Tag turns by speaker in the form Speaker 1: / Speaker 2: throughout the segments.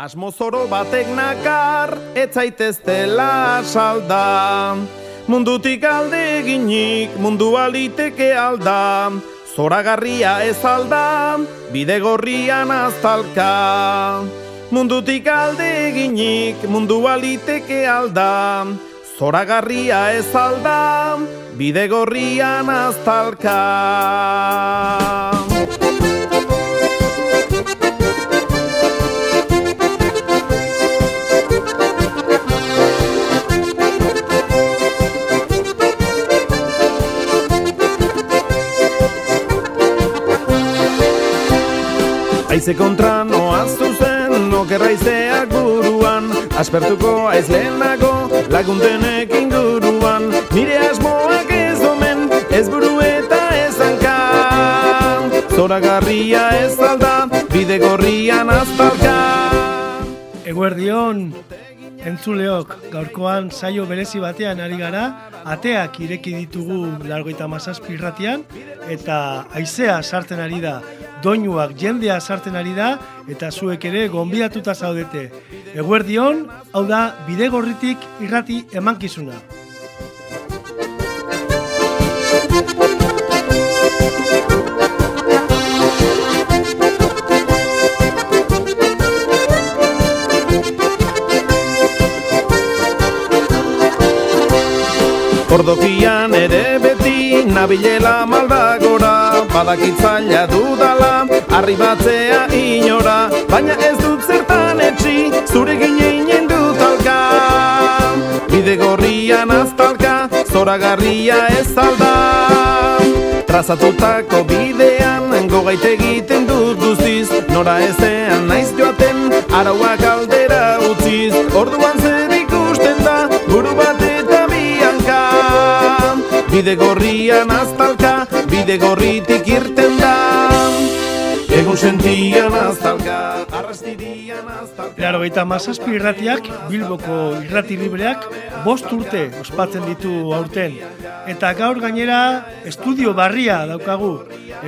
Speaker 1: Asmozoro batek nakar, etzaiteztela salda. Mundutik alde ginik, mundu aliteke alda. Zoragarria ez alda, bide gorrian aztalka. Mundutik alde ginik, mundu aliteke alda. Zoragarria ez alda, bide gorrian aztalka. Aize kontra noa zuzen, okerraizeak buruan Aspertuko aiz lehenago, laguntenek inguruan. Nire asmoak ez omen, ez buru eta ez hanka. Zoragarria ez alda, bide gorrian aztalka
Speaker 2: Eguerdion, entzuleok, gaurkoan saio berezi batean ari gara, ateak ireki ditugu largoita mazazpi irratian, eta aizea sartzen ari da, doinuak jendea sartzen ari da, eta zuek ere gonbidatuta zaudete. Eguerdion, hau da, bidegorritik irrati emankizuna.
Speaker 1: Ordokian ere beti nabilela maldagora Badakitzaila dudala, arribatzea inora Baina ez dut zertan etxi, zure gineinen dut alka Bide gorrian aztalka, zoragarria ez alda. Trazatutako bidean, gogait egiten dut guztiz Nora ezean naiz joaten, arauak aldera utziz. Orduan zer ikusten da, buru bat eta bianka. Bide gorrian aztalka, bide gorritik irten da Egun sentian aztalka, arrastirian aztalka
Speaker 2: Laro eta mazazpi irratiak, Bilboko irrati libreak, bost urte ospatzen ditu aurten. Eta gaur gainera, estudio barria daukagu.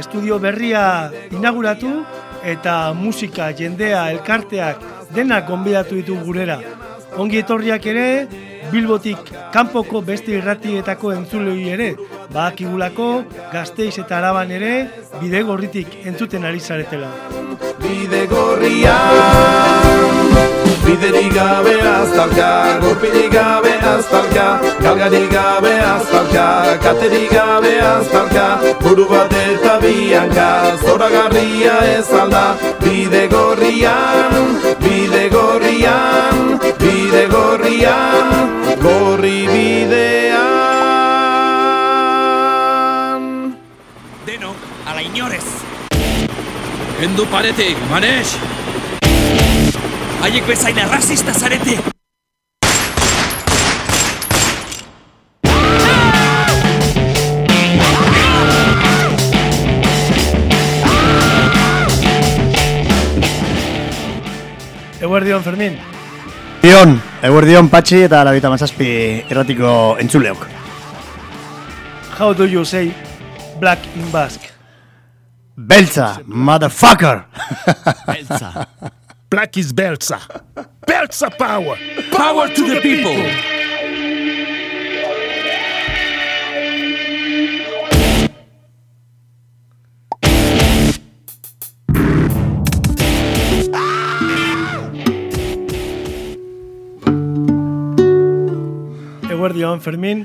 Speaker 2: Estudio berria inauguratu eta musika, jendea, elkarteak, denak gonbidatu ditu gurera. Ongi etorriak ere, Bilbotik kanpoko beste irratietako entzulei ere, badakigulako gazteiz eta araban ere, bide gorritik entzuten ari zaretela.
Speaker 1: Bide gorrian Biderik gabe aztalka, gurpirik gabe aztalka Galgarik gabe aztalka, katerik gabe aztalka Buru bat eta bianka, zoragarria ez alda Bide gorrian, bide gorrian, gorrian Gorri bidean
Speaker 3: Deno, ala inorez! Kendu paretik, manes! Haiek bezain arrasista zarete!
Speaker 2: Eguerdion, Fermin.
Speaker 4: Dion, eguerdion patxi eta labita mazazpi erratiko entzuleok.
Speaker 2: How do you say black in Basque?
Speaker 4: Beltza, motherfucker!
Speaker 3: Beltza!
Speaker 5: Black is Belza. Belza power.
Speaker 3: Power to the people!
Speaker 2: Eguerdion, Fermin.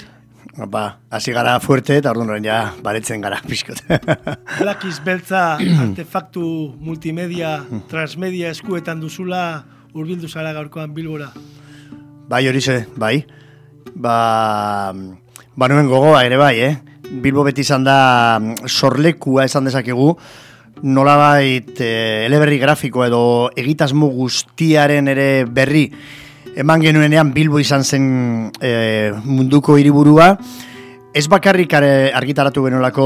Speaker 4: Ba, hasi gara fuerte eta orduan ja baretzen gara pixkot.
Speaker 2: Black is Beltza artefaktu multimedia, transmedia eskuetan duzula urbildu zara gaurkoan Bilbora.
Speaker 4: bai hori ze, bai. Ba, ba nuen gogoa ere bai, eh? Bilbo beti izan da mm, sorlekua esan dezakegu, nolabait e, eleberri grafiko edo egitasmo guztiaren ere berri eman genuenean Bilbo izan zen e, munduko hiriburua. Ez bakarrik argitaratu genuelako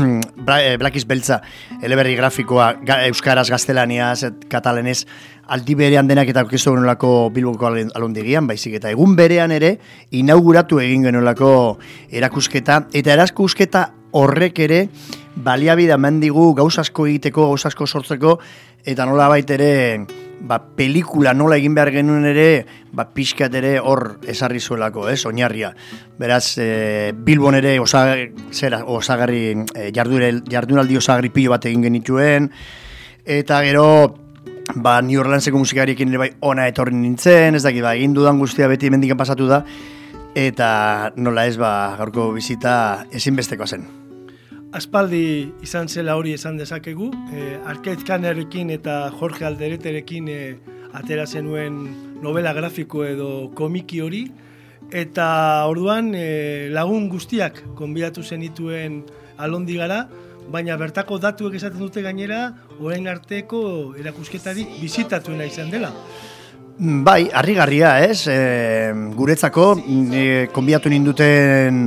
Speaker 4: Bra- eh, Black is Beltza eleberri grafikoa Euskaraz, Gaztelaniaz, et, Katalanez aldi berean denak eta aurkeztu genuelako Bilboko alondegian, baizik eta egun berean ere inauguratu egin genuelako erakusketa eta erakusketa horrek ere baliabide eman digu gauz egiteko, gauz sortzeko eta nola ere ba, pelikula nola egin behar genuen ere, ba, pixkat ere hor esarri zuelako, ez, oinarria. Beraz, e, Bilbon ere osa, zera, osagarri, e, jardunaldi osagarri pilo bat egin genituen, eta gero, ba, New Orleanseko musikariekin ere bai ona etorri nintzen, ez dakit, ba, egin dudan guztia beti mendikan pasatu da, eta nola ez, ba, gaurko bizita ezinbestekoa zen.
Speaker 2: Aspaldi izan zela hori esan dezakegu, e, Arcade Kannerekin eta Jorge Aldereterekin e, atera zenuen novela grafiko edo komiki hori, eta orduan e, lagun guztiak konbidatu zenituen alondi gara, baina bertako datuek esaten dute gainera, orain arteko erakusketari bizitatuena izan dela.
Speaker 4: Bai, harrigarria, ez? E, guretzako, e, konbiatu ninduten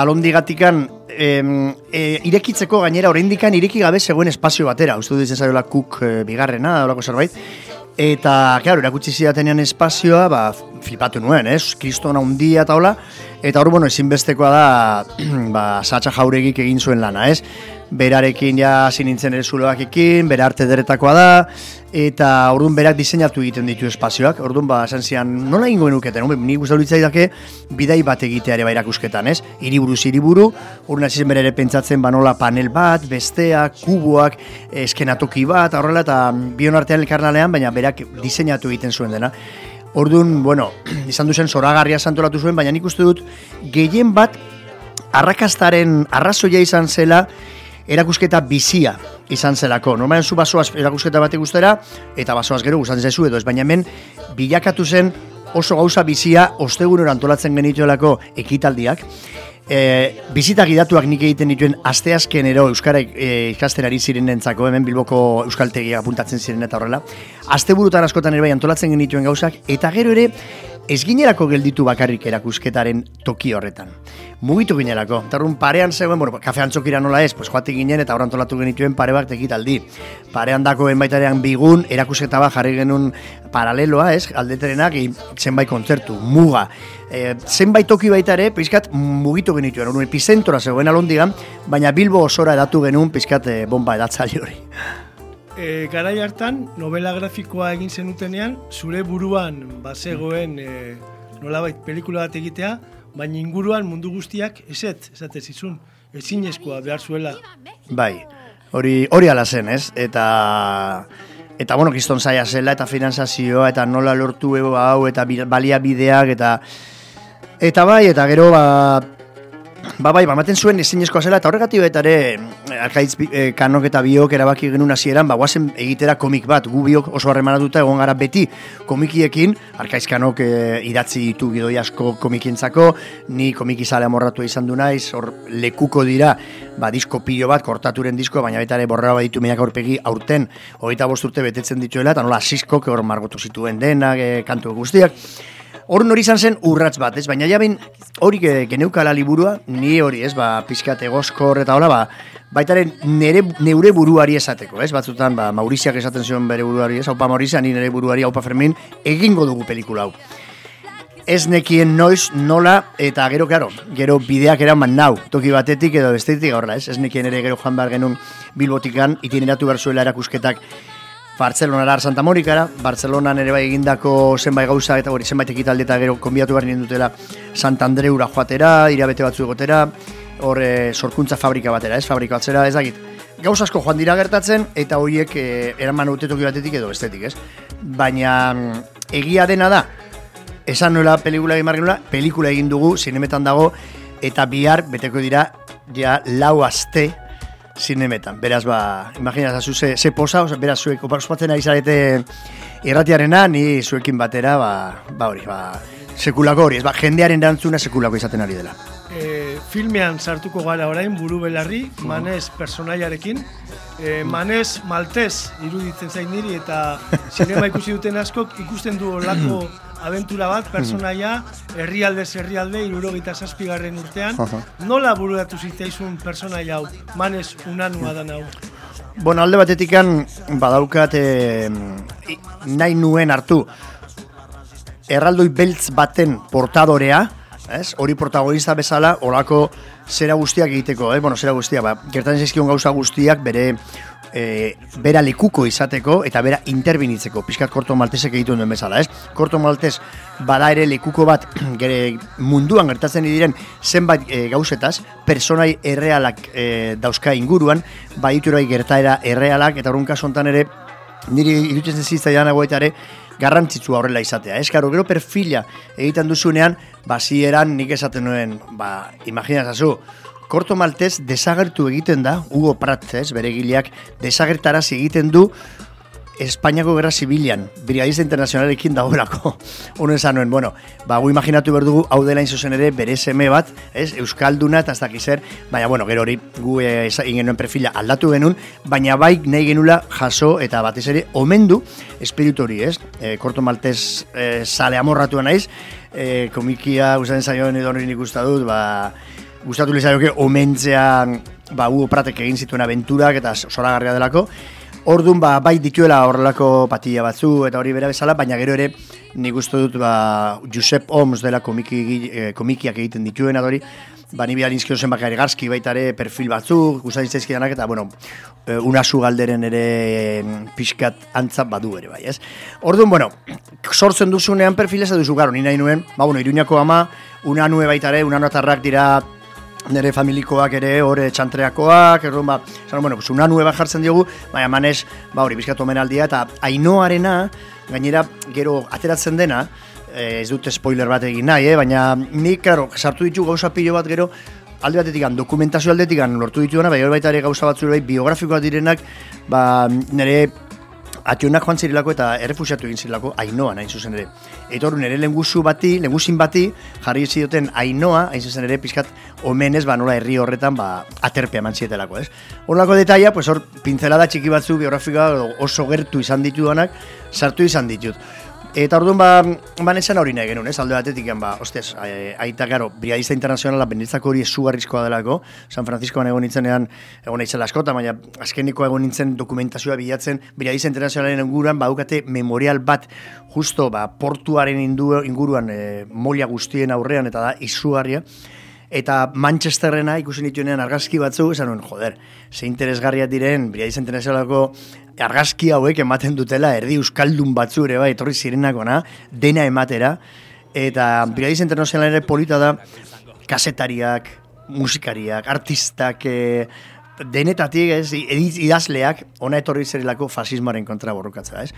Speaker 4: alondigatikan em, e, irekitzeko gainera oraindikan ireki gabe zegoen espazio batera, uste dut zaiola kuk e, bigarrena, olako zerbait, eta, claro, erakutsi zidatenean espazioa, ba, flipatu nuen, ez, kristona undia eta hola, eta hor, bueno, ezinbestekoa da, ba, satxa jauregik egin zuen lana, ez, berarekin ja sinintzen ere zuloakekin, bera arte deretakoa da, eta orduan berak diseinatu egiten ditu espazioak, orduan ba, esan zian, nola ingo benuketen, hombre, nik uste dulitzai dake, bidai bat egitea ere bairakusketan, ez? Hiriburu ziriburu, orduan hasi zen ere pentsatzen ba nola panel bat, besteak, kuboak, eskenatoki bat, horrela, eta bion artean elkarnalean, baina berak diseinatu egiten zuen dena. Orduan, bueno, izan duzen zoragarria santolatu zuen, baina nik uste dut, gehien bat, arrakastaren arrazoia izan zela, erakusketa bizia izan zelako. Normalen zu basoaz erakusketa bat gustera eta basoaz gero gustatzen zaizu edo ez, baina hemen bilakatu zen oso gauza bizia ostegunero antolatzen genituelako ekitaldiak. E, bizita gidatuak nik egiten dituen asteazken ero Euskara e, ikasten ari zirenentzako hemen Bilboko Euskaltegia apuntatzen ziren eta horrela. Asteburutan askotan ere bai antolatzen genituen gauzak eta gero ere ez ginerako gelditu bakarrik erakusketaren toki horretan. Mugitu ginerako. Tarrun parean zegoen, bueno, kafe antzokira nola ez, pues joatik ginen eta horan tolatu genituen pare bat ekitaldi. Parean dakoen baitarean bigun, erakusketa bat jarri genuen paraleloa, ez, aldeterenak, zenbait kontzertu, muga. E, zenbait toki baita ere, pizkat mugitu genituen, hori epizentora zegoen alondigan, baina Bilbo osora edatu genuen pizkat e, bomba edatzali hori
Speaker 2: e, garai hartan, novela grafikoa egin zenutenean, zure buruan bazegoen e, nolabait pelikula bat egitea, baina inguruan mundu guztiak eset, esate zizun, ezinezkoa behar zuela.
Speaker 4: Bai, hori hori ala zen, ez? Eta eta bueno, kiston zaia zela eta finanzazioa eta nola lortu hau eta baliabideak eta eta bai, eta gero ba Ba bai, bamaten zuen ezinezkoa zela, eta horregatik eta ere, arkaitz e, kanok eta biok erabaki genuen hasieran, ba, guazen egitera komik bat, gu biok oso harremanatuta egon gara beti komikiekin, arkaitz kanok e, idatzi ditu gidoi asko komikientzako, ni komiki zale amorratu izan du naiz, hor lekuko dira, ba, disko pilo bat, kortaturen disko, baina baita ere borra bat ditu menak aurpegi aurten, hogeita bosturte betetzen dituela, eta nola asisko, hor margotu zituen denak, e, kantu guztiak, Hor hori izan zen urrats bat, ez? Baina jaben hori geneukala liburua, ni hori, ez? Ba, pizkat egozkor eta hola, ba, baitaren nere, neure buruari esateko, ez? Batzutan, ba, Mauriziak esaten zion bere buruari, ez? Haupa Maurizia, ni nere buruari, haupa Fermin, egingo dugu pelikula hau. Ez nekien noiz, nola, eta gero, gero, gero bideak eraman nau, toki batetik edo bestetik, horrela, ez? Ez nekien ere gero joan behar genuen bilbotikan, itineratu behar zuela erakusketak Barcelonara Santa Monikara, Barcelonan ere bai egindako zenbait gauza eta hori zenbait ekitaldi eta gero konbiatu behar dutela Sant Andreura joatera, irabete batzu egotera, hor sorkuntza fabrika batera, ez, fabrika batzera, ez dakit. Gauz asko joan dira gertatzen eta horiek e, eraman utetoki batetik edo estetik, ez? Baina mm, egia dena da, esan nola pelikula egin margen pelikula egin dugu, zinemetan dago, eta bihar beteko dira ja lau aste, zinemetan. Beraz, ba, imaginaz, zu ze, ze posa, beraz, zuek oparospatzen ari zarete erratiarena, ni zuekin batera, ba, ba hori, ba, sekulako hori, ez ba, jendearen erantzuna sekulako izaten ari dela.
Speaker 2: E, filmean sartuko gara orain, buru belarri, manez personaiarekin, e, manez maltez iruditzen zain niri, eta sinema ikusi duten askok ikusten du olako aventura bat, personaia, herrialde herrialde, irurogeita zazpigarren urtean. Nola bururatu zitzaizun personaia hau, manez unanua da hau?
Speaker 4: Bueno, alde batetikan badaukat e, nahi nuen hartu erraldoi beltz baten portadorea, ez? Hori protagonista bezala, olako zera guztiak egiteko, eh? Bueno, zera guztiak, ba, gertan zaizkion gauza guztiak bere e, bera lekuko izateko eta bera interbinitzeko, pixkat korto maltesek egiten duen bezala, ez? Korto maltes bada ere lekuko bat gere munduan gertatzen diren zenbait e, gauzetaz, personai errealak e, dauzka inguruan, baditurai gertaera errealak, eta horren kasu honetan ere, niri irutzen zitzaidan agoeta ere, garrantzitsua horrela izatea. Ez, karo, gero perfila egiten duzunean, basieran nik esaten nuen, ba, imaginazazu, Korto Maltez desagertu egiten da, Hugo Pratzez, bere gileak, desagertarazi egiten du Espainiako Gerra Zibilian, Brigadiza Internazionalekin dagoelako. Hono esan nuen, bueno, ba, gu imaginatu behar dugu, hau dela zuzen ere, bere seme bat, ez, Euskalduna eta ez dakiz zer, baina, bueno, gero hori, gu e, ingenuen perfila aldatu genuen, baina bai nahi genula jaso eta batez ere, omendu espiritu hori, ez, e, Korto Maltez e, sale amorratu naiz, e, komikia, usaten zaioen edo hori nik dut, ba, gustatu lezaioke omentzean ba, Hugo Pratek egin zituen aventurak eta zoragarria delako. Orduan ba, bai dituela horrelako patilla batzu eta hori bera bezala, baina gero ere nik uste dut ba, Josep Oms dela komiki, eh, komikiak egiten dituen adori, ba, ni bihar inzkio zen bakari garzki baita ere perfil batzu, gustatzen zaizkidanak eta bueno, eh, unasu galderen ere pixkat antzat badu ere bai, ez? Orduan, bueno, sortzen duzunean perfil ez duzu garo, ni nahi nuen, ba, bueno, iruñako ama, unanue baita ere, unanotarrak dira nire familikoak ere hori txantreakoak, erron ba, zan, bueno, pues, una nueva jartzen diogu, baina manez, ba hori, bizkatu omenaldia, eta ainoarena, gainera, gero ateratzen dena, eh, ez dute spoiler bat egin nahi, eh, baina nik, claro, sartu ditu gauza pilo bat gero, alde batetik dokumentazio aldetik lortu dituena, baina baita ere gauza batzu bai, biografikoak direnak, ba, nire ationak joan zirilako eta errefusiatu egin zirilako ainoa hain zuzen ere. Eta hori nire lenguzu bati, lengusin bati, jarri zioten ainoa, hain zuzen ere, pizkat, omenez, ba, nola herri horretan, ba, aterpea eman zietelako, ez? Horlako detaila, pues hor, pintzelada txiki batzu biografikoa oso gertu izan ditudanak, sartu izan ditut. Eta orduan ba, ba nesan hori nahi genuen, ez, alde batetik, ba, ostez, aita garo, briadista internazionala benitzako hori esugarrizkoa delako, San Franciscoan egon nintzenean, egon nintzen askota, baina azkeniko egon nintzen dokumentazioa bilatzen, briadista internazionalen inguruan, ba, memorial bat, justo, ba, portuaren inguruan, e, molia guztien aurrean, eta da, izugarria, eta Manchesterrena ikusi nituenean argazki batzu, esan nuen, joder, ze interesgarria diren, briadista internazionalako argazki hauek ematen dutela erdi euskaldun batzure bai etorri zirenako na dena ematera eta Brigadiz Internacional ere polita da kasetariak, musikariak, artistak e, denetatik, ez, idazleak ona etorri zerelako fasismoaren kontra borrokatzea, ez?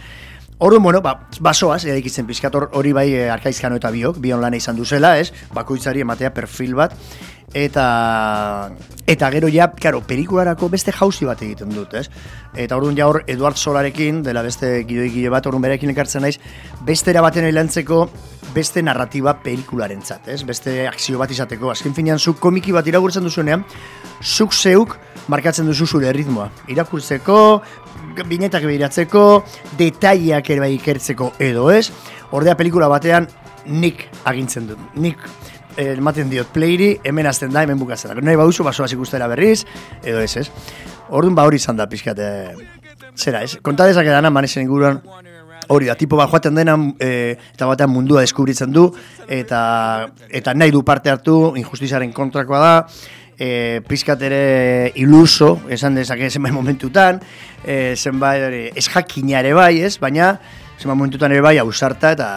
Speaker 4: Ordu, bueno, ba, basoaz, edaik izen pizkator hori bai e, arkaizkano eta biok, bion lan izan duzela, ez? Bakoitzari ematea perfil bat, eta eta gero ja, claro, pelikularako beste jauzi bat egiten dut, ez? Eta orduan ja hor Eduard Solarekin, dela beste gidoi gile bat, orduan berekin ekartzen naiz, beste erabaten hilantzeko beste narratiba pelikularentzat, ez? Beste akzio bat izateko. Azken finean, zuk komiki bat irakurtzen duzunean, zuk zeuk markatzen duzu zure ritmoa. Irakurtzeko, binetak behiratzeko, detaiak ere bai ikertzeko edo ez. Ordea pelikula batean, nik agintzen dut. Nik ematen diot playri, hemen azten da, hemen bukatzen da. Nahi bauzu, basoa ikustera berriz, edo ez, ez. Orduan ba hori izan da, pixkat, zera, ez. Konta dezak edana, manezen inguruan, hori da, tipo bat joaten dena, e, eta batean mundua deskubritzen du, eta, eta nahi du parte hartu, injustizaren kontrakoa da, e, pixkat ere iluso, esan dezake zenbait momentutan, e, zenbait ez jakina ere bai, ez, baina zenbait momentutan ere bai ausarta, eta,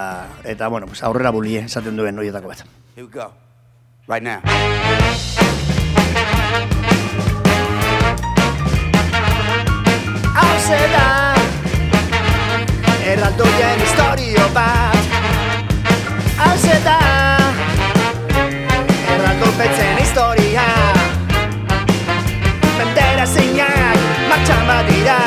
Speaker 4: eta bueno, pues aurrera bulie, esaten duen horietako bat. Here we go. Right now. Hauze da Erraldoien historio bat Hauze da Erraldo betzen Zeinak Martxan badira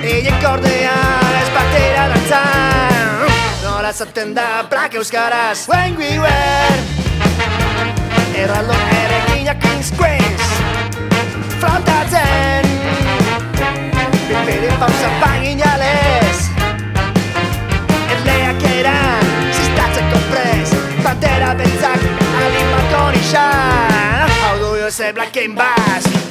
Speaker 4: Eiek ordea Ez batera dantzan Nola zaten da Plak euskaraz When we were Erraldo erekinak insquez Frontatzen Bipiri pausa paginales Erleak eran Zistatzeko prez Pantera beltzak Alimaton isan Hau du jo ze Black Game Bass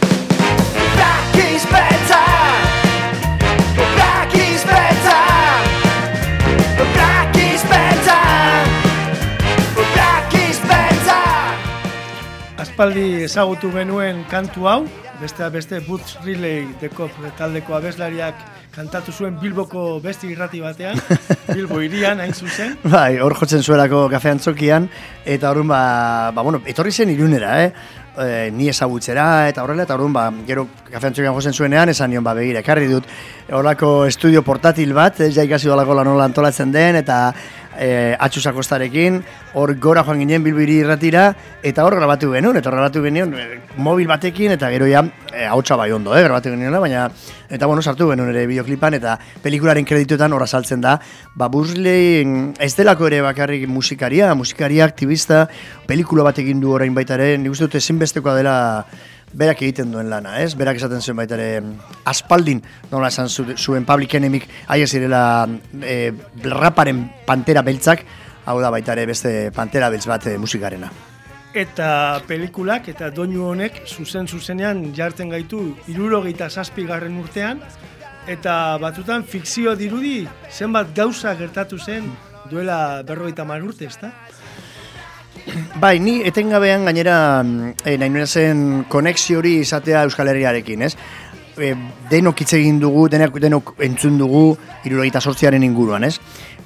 Speaker 4: aspaldi ezagutu genuen kantu hau,
Speaker 2: beste beste Butch Riley deko taldeko abeslariak kantatu zuen Bilboko beste irrati batean, Bilbo irian hain zuzen.
Speaker 4: Bai, hor jotzen zuelako kafean txokian, eta horren ba, ba, bueno, etorri zen irunera, eh? E, ni ezagutzera, eta horrela, eta horren ba, gero kafean txokian jozen zuenean, esan nion, ba, begira, ekarri dut, horako estudio portatil bat, ez ja ikasi dolako lan nola antolatzen den, eta e, atxusakostarekin, hor gora joan ginen bilbiri irratira, eta hor grabatu genuen, eta hor grabatu genuen e, mobil batekin, eta gero ja, e, hautsa bai ondo, eh, grabatu genuen, baina, eta bueno, sartu genuen ere bideoklipan, eta pelikularen kredituetan hor saltzen da, ba, Busley ez delako ere bakarrik musikaria, musikaria, aktivista, pelikula batekin du orain baita ere, nik uste dut ezinbestekoa dela berak egiten duen lana, ez? Berak esaten zuen baita ere aspaldin, nola esan zu- zuen Public Enemik aia zirela e, raparen pantera beltzak, hau da baita ere beste pantera beltz bat e, musikarena.
Speaker 2: Eta pelikulak eta doinu honek zuzen zuzenean jartzen gaitu irurogeita zazpigarren urtean, eta batutan fikzio dirudi zenbat gauza gertatu zen duela berrogeita mar urte, ezta?
Speaker 4: Bai, ni etengabean gainera e, nahi nuen zen konexio hori izatea Euskal Herriarekin, ez? E, denok hitz egin dugu, denok, denok entzun dugu irurogeita sortziaren inguruan, ez?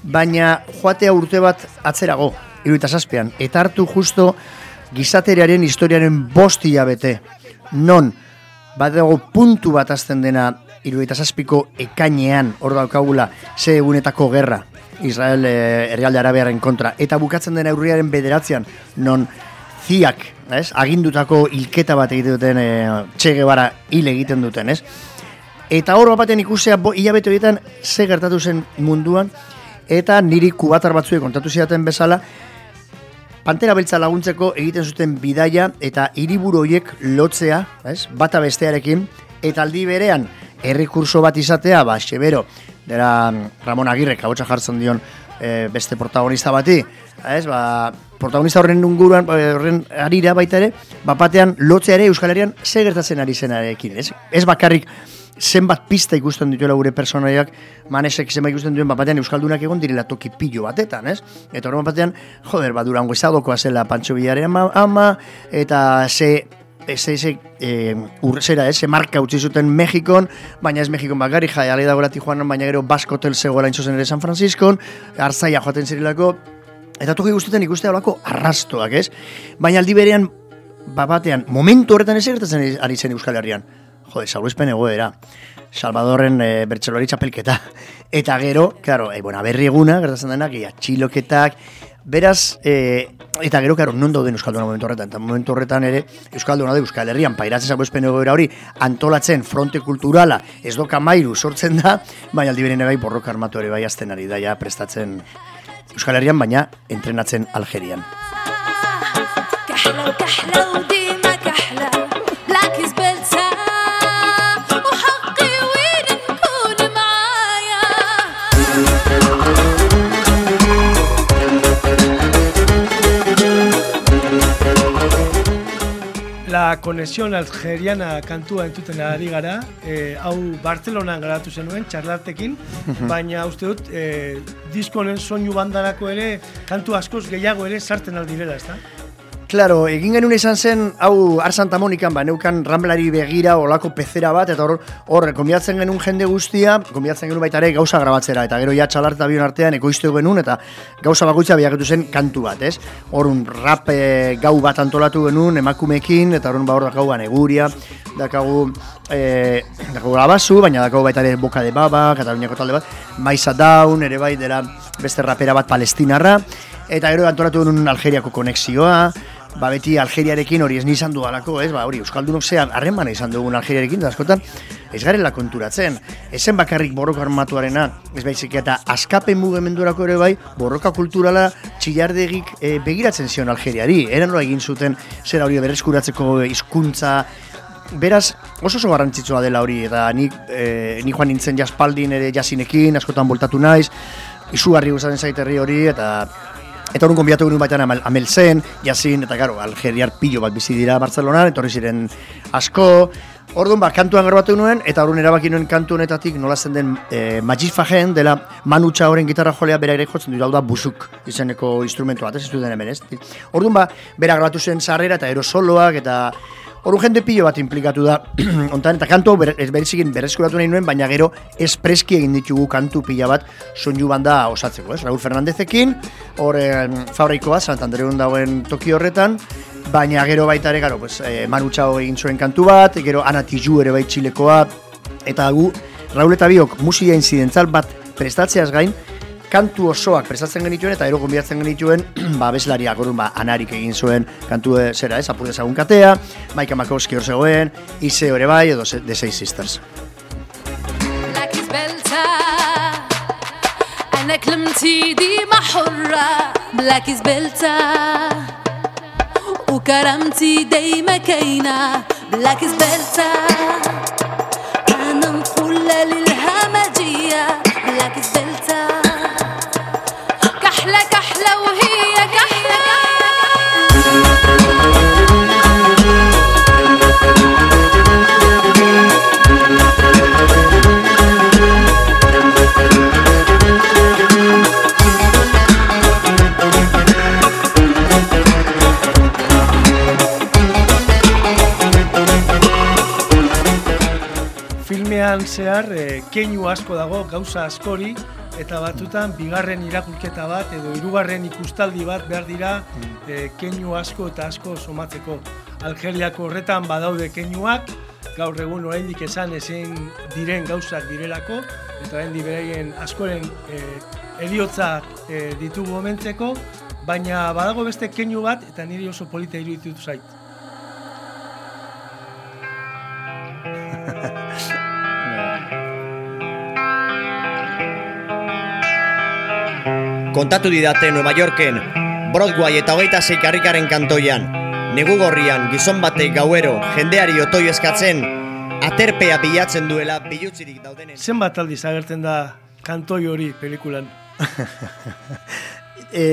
Speaker 4: Baina joatea urte bat atzerago, irurogeita zazpian, eta hartu justo gizateriaren historiaren bost hilabete, non, bat dago puntu bat azten dena irurogeita zazpiko ekainean, hor daukagula, ze egunetako gerra, Israel eh, herrialde arabearen kontra, eta bukatzen dena urriaren bederatzean, non ziak, ez? agindutako hilketa bat egiten duten e, Che Guevara hil egiten duten, ez? Eta hor baten ikusea bo, hilabete horietan ze gertatu zen munduan, eta niri kubatar batzuek kontatu zidaten bezala, Pantera beltza laguntzeko egiten zuten bidaia eta hiriburu horiek lotzea, ez? bata bestearekin, eta aldi berean errekurso bat izatea, ba, Xebero, dera Ramon Agirrek agotxa jartzen dion e, beste protagonista bati, ez? Ba, protagonista horren inguruan, eh, horren arira baita ere, bapatean lotzea ere Euskal Herrian ze gertatzen ari zenarekin, ez? Ez bakarrik zenbat pista ikusten dituela gure personaiak, manesek zenbat ikusten duen bapatean Euskaldunak egon direla toki pilo batetan, ez? Eta horren bapatean, joder, ba, durango ezadokoa zela Pantxo Bilaren ama, ama, eta ze ese, ese e, urrezera, ez, marka utzi zuten Mexikon, baina ez Mexikon bakarrik, jai, ale dagoela Tijuanan, baina gero Basque Hotel zegoela intzozen ere San Franciscon, hartzaia joaten zirilako, eta toki guztetan ikustea olako arrastoak, ez? Baina aldi berean, bapatean, momentu horretan ez gertatzen ari zen Euskal Herrian. Jode, salbuespen egoera. Salvadorren e, bertxelori txapelketa. Eta gero, claro, e, bueno, berri eguna, gertatzen denak, ia, txiloketak, Beraz, e, eta gero, karo, non dauden Euskalduna momentu horretan, eta momentu horretan ere, Euskalduna da Euskal Herrian, pairatzen salbuespen egoera hori, antolatzen fronte kulturala, ez doka mairu sortzen da, baina aldi beren bai borroka armatu ere bai azten ari da, ja, prestatzen Euskal Herrian, baina entrenatzen Algerian.
Speaker 2: La conexión algeriana kantua entzuten ari gara, e, hau Bartzelonan garatu zenuen, txarlartekin, baina uste dut, e, disko honen soinu bandarako ere, kantu askoz gehiago ere sartzen aldirela, ezta?
Speaker 4: Claro, egin genuen izan zen, hau Ar Santa Monikan, ba, neukan ramblari begira olako pezera bat, eta hor, hor, konbiatzen genuen jende guztia, konbiatzen genuen baita ere gauza grabatzera, eta gero ja txalarta bion artean ekoiztu genuen, eta gauza bakoitza biaketu zen kantu bat, ez? Hor, un rap eh, gau bat antolatu genuen emakumekin, eta hor, ba, hor dakagu eguria, dakagu, eh, dakagu labazu, baina dakagu baita ere boka de baba, Kataluniako talde bat, Maisa Down, ere bai, dela beste rapera bat palestinarra, eta gero antolatu genuen Algeriako konexioa, ba beti Algeriarekin hori ez izan dudalako, ez? Ba hori euskaldunok zean harremana izan dugun Algeriarekin da askotan ez garela konturatzen. Ezen bakarrik borroka armatuarena, ez baizik eta askapen mugimendurako ere bai, borroka kulturala txillardegik e, begiratzen zion Algeriari. Eran nola egin zuten zera hori berreskuratzeko hizkuntza Beraz, oso oso garrantzitsua dela hori, eta nik, e, nik joan nintzen jaspaldin ere jasinekin, askotan voltatu naiz, izugarri gustatzen zait herri hori, eta Eta horren konbiatu genuen baitan amel, Amelzen, Jasin, eta garo, Algeriar pillo bat bizi dira Bartzelonan, etorri ziren asko, Orduan, ba, kantuan grabatu nuen, eta orduan erabaki nuen kantu honetatik nola zen den e, Magic Fajen, dela Manu Txaoren gitarra jolea bera ere jotzen du, hau da busuk izeneko instrumentu bat, ez ez du den hemen, ez? Orduan, ba, bera grabatu zen sarrera eta ero soloak, eta Orduan jende pilo bat implikatu da, ontan, eta kantu ber, ez berezikin berreskuratu nahi nuen, baina gero espreski egin ditugu kantu pila bat soinu banda osatzeko, ez? Raúl Fernandezekin, hor fabrikoa, Santandereun dagoen toki horretan, baina gero baita ere, gero, pues, eh, Manu Txao egin zuen kantu bat, gero Ana Tijoux ere bai txilekoa, eta gu, Raúl eta biok musika incidental bat prestatzeaz gain, kantu osoak prestatzen genituen eta ero gonbidatzen genituen ba, bezlariak orduan ba, anarik egin zuen kantu e, zera ez, apur dezagun katea, Maika Makowski hor zegoen, Ise ore bai, edo se, The Seis Sisters.
Speaker 6: لك زبلتها انا كلمتي ديما حرة بلاك زبلتها وكرامتي دايما كاينة بلاك زبلتها
Speaker 2: keinu asko dago gauza askori eta batutan bigarren irakurketa bat edo hirugarren ikustaldi bat behar dira e, keinu asko eta asko somatzeko. Algeriako horretan badaude keinuak, gaur egun oraindik esan ezin diren gauzak direlako eta oraindik beraien askoren e, eriotzak e, ditugu omentzeko, baina badago beste keinu bat eta niri oso polita iruditu zait.
Speaker 7: Kontatu didate Nueva Yorken, Broadway eta hogeita zei karrikaren kantoian, negu gorrian gizon batek gauero jendeari otoio eskatzen, aterpea bilatzen duela bilutzirik daudenen.
Speaker 2: Zenbat aldiz agertzen da kantoi hori pelikulan?
Speaker 4: e,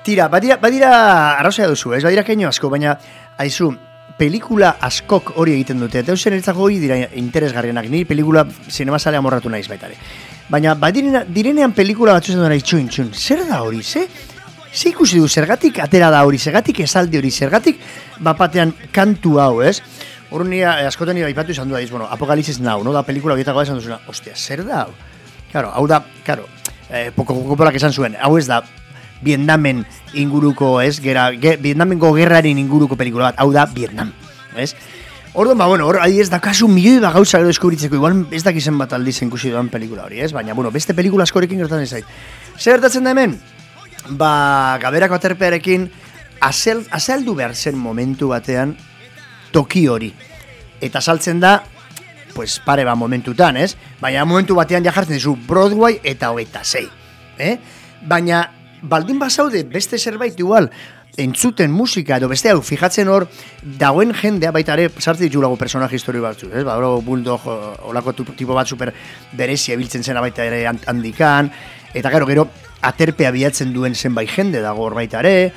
Speaker 4: tira, badira, badira arrazoia duzu, ez badira keino asko, baina aizu, pelikula askok hori egiten dute, eta eusen eritzako hori dira interesgarrienak, ni pelikula zinemasale amorratu naiz baita ere. Baina badirena, direnean pelikula batzuzen dara itxun, itxun, zer da hori, ze? Ze ikusi du, zergatik atera da hori, zergatik esaldi hori, zergatik bapatean kantu hau, ez? Horren nire, askotan nire aipatu izan du da, bueno, Apocalipsis Now, no? Da pelikula horietako esan duzuna, ostia, zer da hau? Claro, hau da, claro, eh, poko poko esan zuen, hau ez da, Vietnamen inguruko, ez, gera, ge, Vietnamenko gerraren inguruko pelikula bat, hau da, Vietnam, ez? Orduan, ba, bueno, hor, ahi ez da, kasu milioi ba gauza gero deskubritzeko, igual ez dakizen bat aldiz ikusi duan pelikula hori, ez? Baina, bueno, beste pelikula askorekin gertatzen zait. Zer gertatzen da hemen? Ba, gaberako aterpearekin, azel, azeldu behar zen momentu batean, toki hori. Eta saltzen da, pues pare ba momentutan, ez? Baina momentu batean ja jartzen Broadway eta hogeita zei. Eh? Baina, baldin bazaude beste zerbait igual, entzuten musika edo beste hau fijatzen hor dagoen jendea baita ere sartzen ditugulago personaje histori batzu, ez? Ba, oro bulldog olako tipo bat super berezia biltzen zena baita ere han- handikan eta gero gero aterpea bilatzen duen zenbait jende dago hor baita ere.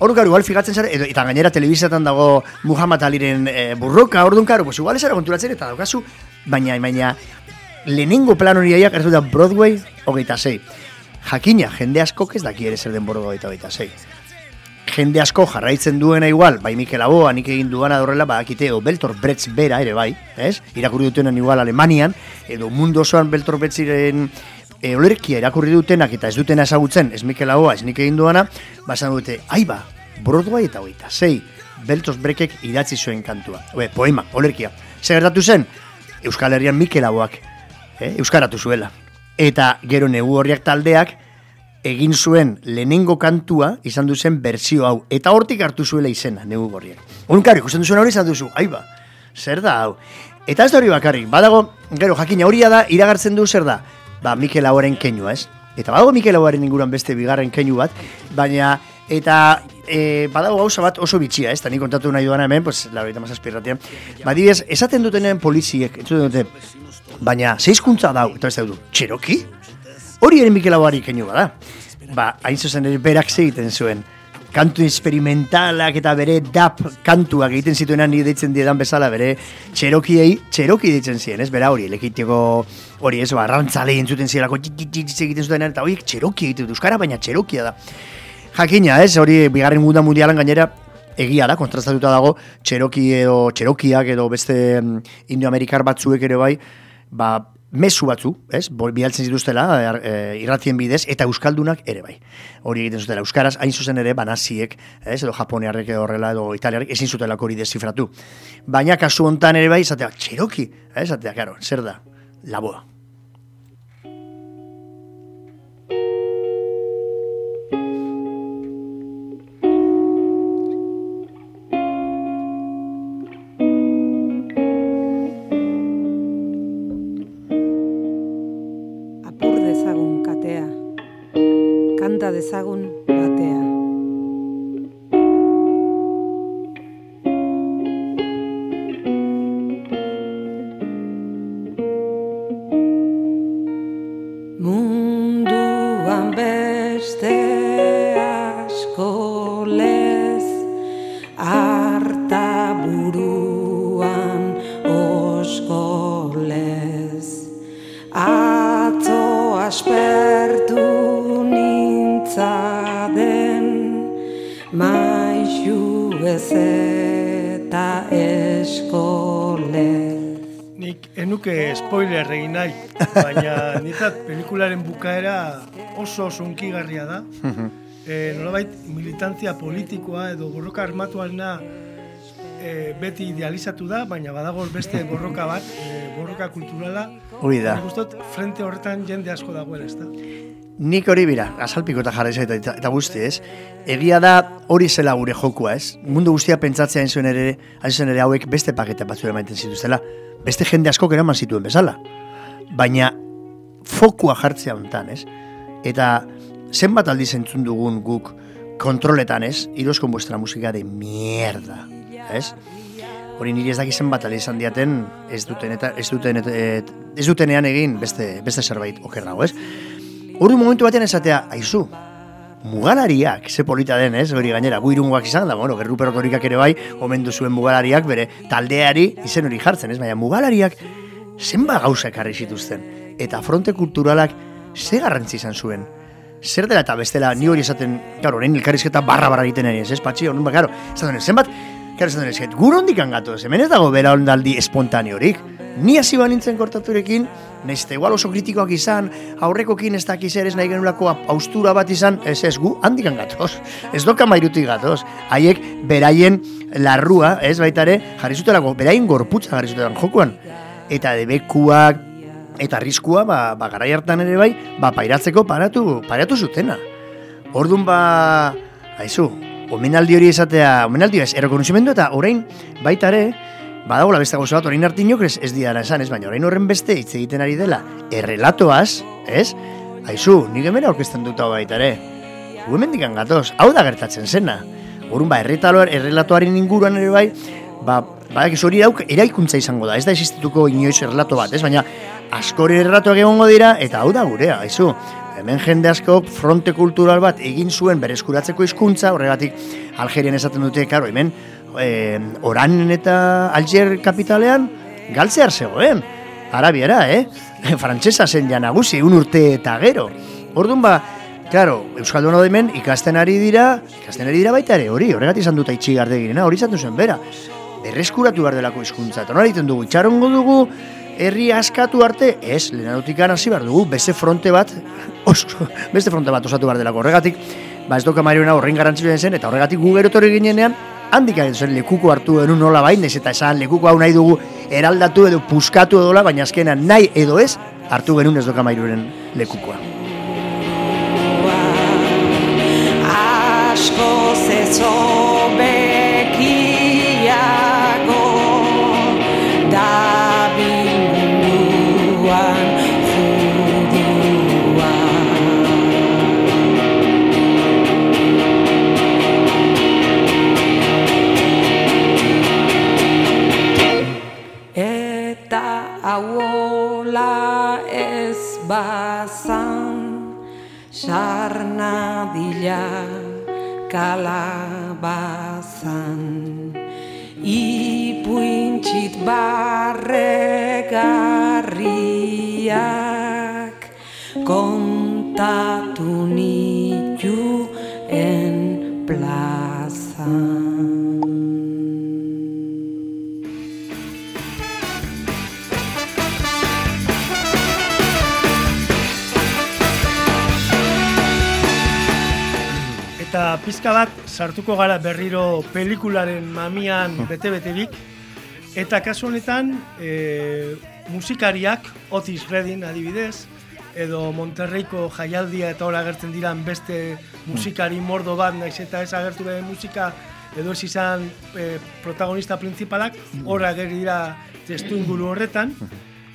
Speaker 4: Hor gero, igual fijatzen zara, edo, eta gainera telebizatan dago Muhammad Aliren e, burroka, orduan karo, pues igual esara konturatzen eta daukazu, baina, baina, lehenengo plan hori aiak da Broadway hogeita zei. Jakina, jende askok ez daki ere zer den Broadway hogeita zei jende asko jarraitzen duena igual, bai Mikel Aboa, nik egin duana horrela, badakite, o Beltor Bretz bera ere bai, ez? Irakurri dutenen igual Alemanian, edo mundu osoan Beltor Bretziren e, olerkia irakurri dutenak eta ez dutena ezagutzen, ez Mikel Aboa, ez nik egin duana, basan dute, aiba, Broadway eta hogeita, sei, Beltos Brekek idatzi zuen kantua. Oe, poema, olerkia. Zer gertatu zen? Euskal Herrian Mikel Aboak, eh, euskaratu zuela. Eta gero negu horriak taldeak, egin zuen lehenengo kantua izan du zen berzio hau. Eta hortik hartu zuela izena, negu gorriak. Unkar, ikusten duzuen hori izan duzu, aiba, zer da hau. Eta ez da hori bakarrik, badago, gero jakina horia da, iragartzen du zer da, ba, Mikel Auaren keinua, ez? Eta badago Mikel Auaren inguruan beste bigarren keinu bat, baina, eta e, badago gauza bat oso bitxia, ez? Eta ni kontatu nahi duana hemen, pues, la horita mazazpirratian. Badibez, esaten dutenen poliziek, entzuten dute, baina, zeizkuntza dau, eta ez du, txeroki? Hori ere Mikel Auari keinu bada. Ba, hain zuzen ere berak egiten zuen. kantu experimentalak eta bere dap kantuak egiten zituenan ni deitzen diedan bezala bere txerokiei, txeroki deitzen ziren, ez? Bera hori, lekiteko hori ez, barrantzale entzuten zielako txik egiten zuten eta horiek txeroki egiten euskara baina txerokia da. Jakina, ez? Hori bigarren muda mundialan gainera egia da, kontrastatuta dago, txeroki edo txerokiak edo beste mm, indoamerikar batzuek ere bai, ba, mezu batzu, ez? Bialtzen zituztela e, irratien bidez, eta euskaldunak ere bai. Hori egiten zutela, euskaraz hain zuzen ere banaziek, ez? Edo japonearrek edo horrela, edo italiarrek ezin zutela hori desifratu. Baina kasu hontan ere bai, zatea, txeroki, ez? Zatea, karo, zer da? Laboa.
Speaker 8: Dezagun
Speaker 2: pelikularen bukaera oso oso unkigarria da. e, nolabait militantzia politikoa edo borroka armatuarena e, beti idealizatu da, baina badago beste borroka bat, e, borroka kulturala.
Speaker 4: Hori da.
Speaker 2: Dut, frente horretan jende asko dagoela, ez da?
Speaker 4: Nik hori bira, azalpiko eta jarri zaita eta, eta guzti, ez? Egia da hori zela gure jokua, ez? Mundu guztia pentsatzea hain zuen ere, hain zuen ere hauek beste pakete batzure emaiten zituztela. Beste jende asko eraman zituen bezala. Baina fokua jartzea hontan, ez? Eta zenbat aldiz entzun dugun guk kontroletan, ez? Iros con vuestra música de mierda, ez? Hori niri ez daki zenbat aldiz izan diaten, ez duten eta ez duten et, et, ez dutenean egin beste beste zerbait okerrago, ez? Hori momentu batean esatea, aizu, mugalariak, ze polita den, ez, hori gainera, gu irungoak izan, da, bueno, gerru perotorikak ere bai, omendu zuen mugalariak, bere taldeari izen hori jartzen, ez, baina mugalariak zenba gauza ekarri zituzten, eta fronte kulturalak ze garrantzi izan zuen, zer dela eta bestela, ni hori esaten, claro, orain elkarrizketa barra barra egiten ari, ez, patxi, hori, claro, esaten, zenbat, claro, esaten, ez, gur hondik angatoz, hemen ez dago bera ondaldi espontaneorik, ni hasi nintzen kortaturekin, nahiz eta igual oso kritikoak izan, aurrekokin ez dakiz ere ez nahi genulako austura bat izan, ez ez gu handikan gatoz, ez doka mairutik gatoz, haiek beraien larrua, ez baitare, jarri zutelako, beraien gorputza jarri zutelan jokuan, eta debekuak, eta arriskua, ba, ba garai hartan ere bai, ba pairatzeko paratu, paratu zutena. Ordun ba, aizu, omenaldi hori esatea, omenaldi ez, errekonozimendu eta orain baita ere, badagola beste gauza bat, orain artinok ez, ez diara esan, ez, baina orain horren beste hitz egiten ari dela, errelatoaz, ez? Aizu, nik hemen aurkezten dut hau baita ere. Gu hemen dikan gatoz, hau da gertatzen zena. Orrun ba, erretaloar, errelatoaren inguruan ere bai, ba, badak hori dauk, eraikuntza izango da, ez da existituko inoiz errelato bat, ez? Baina, askori errelatoak egongo dira, eta hau da gurea, aizu. Hemen jende asko fronte kultural bat egin zuen bereskuratzeko hizkuntza, horregatik Algerian esaten dute, karo, hemen e, oranen eta Alger kapitalean galtzear zegoen. Arabiara, eh? Frantsesa zen ja nagusi, un urte eta gero. Orduan ba, claro, Euskalduna hemen ikasten ari dira, ikasten ari dira baita ere, hori, horregatik izan dut aitxi gardegirena, hori izan zen bera. Berreskuratu behar delako hizkuntza. Eta nola egiten dugu, itxarongo dugu, herri askatu arte, ez, lehenadutik hasi behar dugu, beste fronte bat, oso, beste fronte bat osatu behar delako. Horregatik, ba ez doka mariona horrein garantzioen zen, eta horregatik gu gerotori ginenean, handik zen lekuko hartu genuen nola bain, ez eta esan lekuko hau nahi dugu eraldatu edo puskatu edola, baina azkenan nahi edo ez, hartu genuen ez doka mairuren lekukoa.
Speaker 8: Asko zezo sarna dila kalabazan. Ipuintxit barregarriak kontatu nituen plazan
Speaker 2: Eta pizka bat sartuko gara berriro pelikularen mamian bete-beterik. Eta kasu honetan, e, musikariak, Otis Redding adibidez, edo Monterreiko jaialdia eta hor agertzen diran beste musikari mordo bat, naiz eta ez agertu bere musika, edo ez izan e, protagonista principalak, hor ageri dira testu inguru horretan.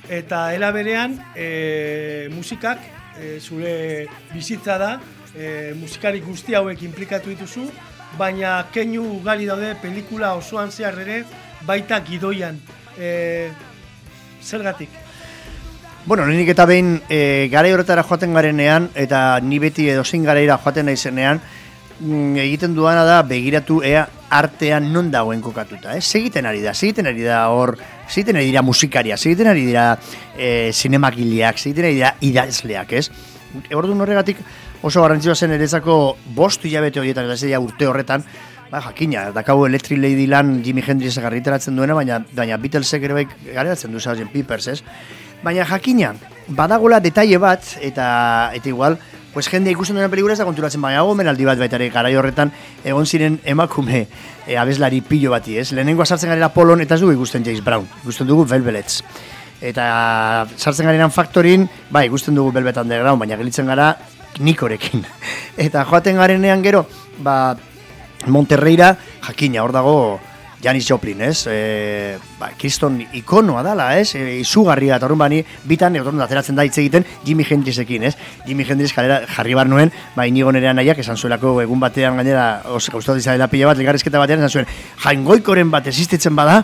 Speaker 2: Eta era berean, e, musikak, e, zure bizitza da, e, musikari guzti hauek implikatu dituzu, baina keinu ugari daude pelikula osoan zehar ere baita gidoian. E, zergatik?
Speaker 4: Bueno, ninik eta behin e, garai horretara joaten garenean, eta ni beti edo zein garaira joaten naizenean, mm, egiten duana da begiratu ea artean non dagoen kokatuta, eh? Segiten ari da, segiten ari da hor, segiten ari dira musikaria, segiten ari dira e, zinemagileak, segiten ari dira idazleak, ez? Orduan horregatik oso garrantzioa zen erezako bost hilabete horietan, eta ez dira urte horretan, ba, jakina, dakau Electric Lady lan Jimi Hendrix garriteratzen duena, baina, baina Beatlesek ere bai garriteratzen du Sgt. Peppers, ez? Baina jakina, badagola detaile bat, eta eta igual, pues jende ikusten duena pelikula ez da konturatzen baina gomenaldi bat baita ere garai horretan egon ziren emakume e, abeslari pilo bati, ez? Lehenengoa sartzen garela Polon eta ez dugu ikusten James Brown, ikusten dugu Velvets. Eta sartzen garenan Factorin, bai, ikusten dugu Velvet Underground, baina gelitzen gara nikorekin. Eta joaten garenean gero, ba, Monterreira, jakina, hor dago Janis Joplin, ez? E, ba, kriston ikonoa dala, ez? E, izugarria, eta horren bani, bitan, etorren ateratzen da hitz egiten Jimi Hendrixekin, ez? Jimi Hendrix kalera jarri bar nuen, ba, inigo nerean nahiak, esan zuelako egun batean gainera, os, gustatu izan dela pila bat, elgarrezketa batean, esan zuen, jaingoikoren bat existitzen bada,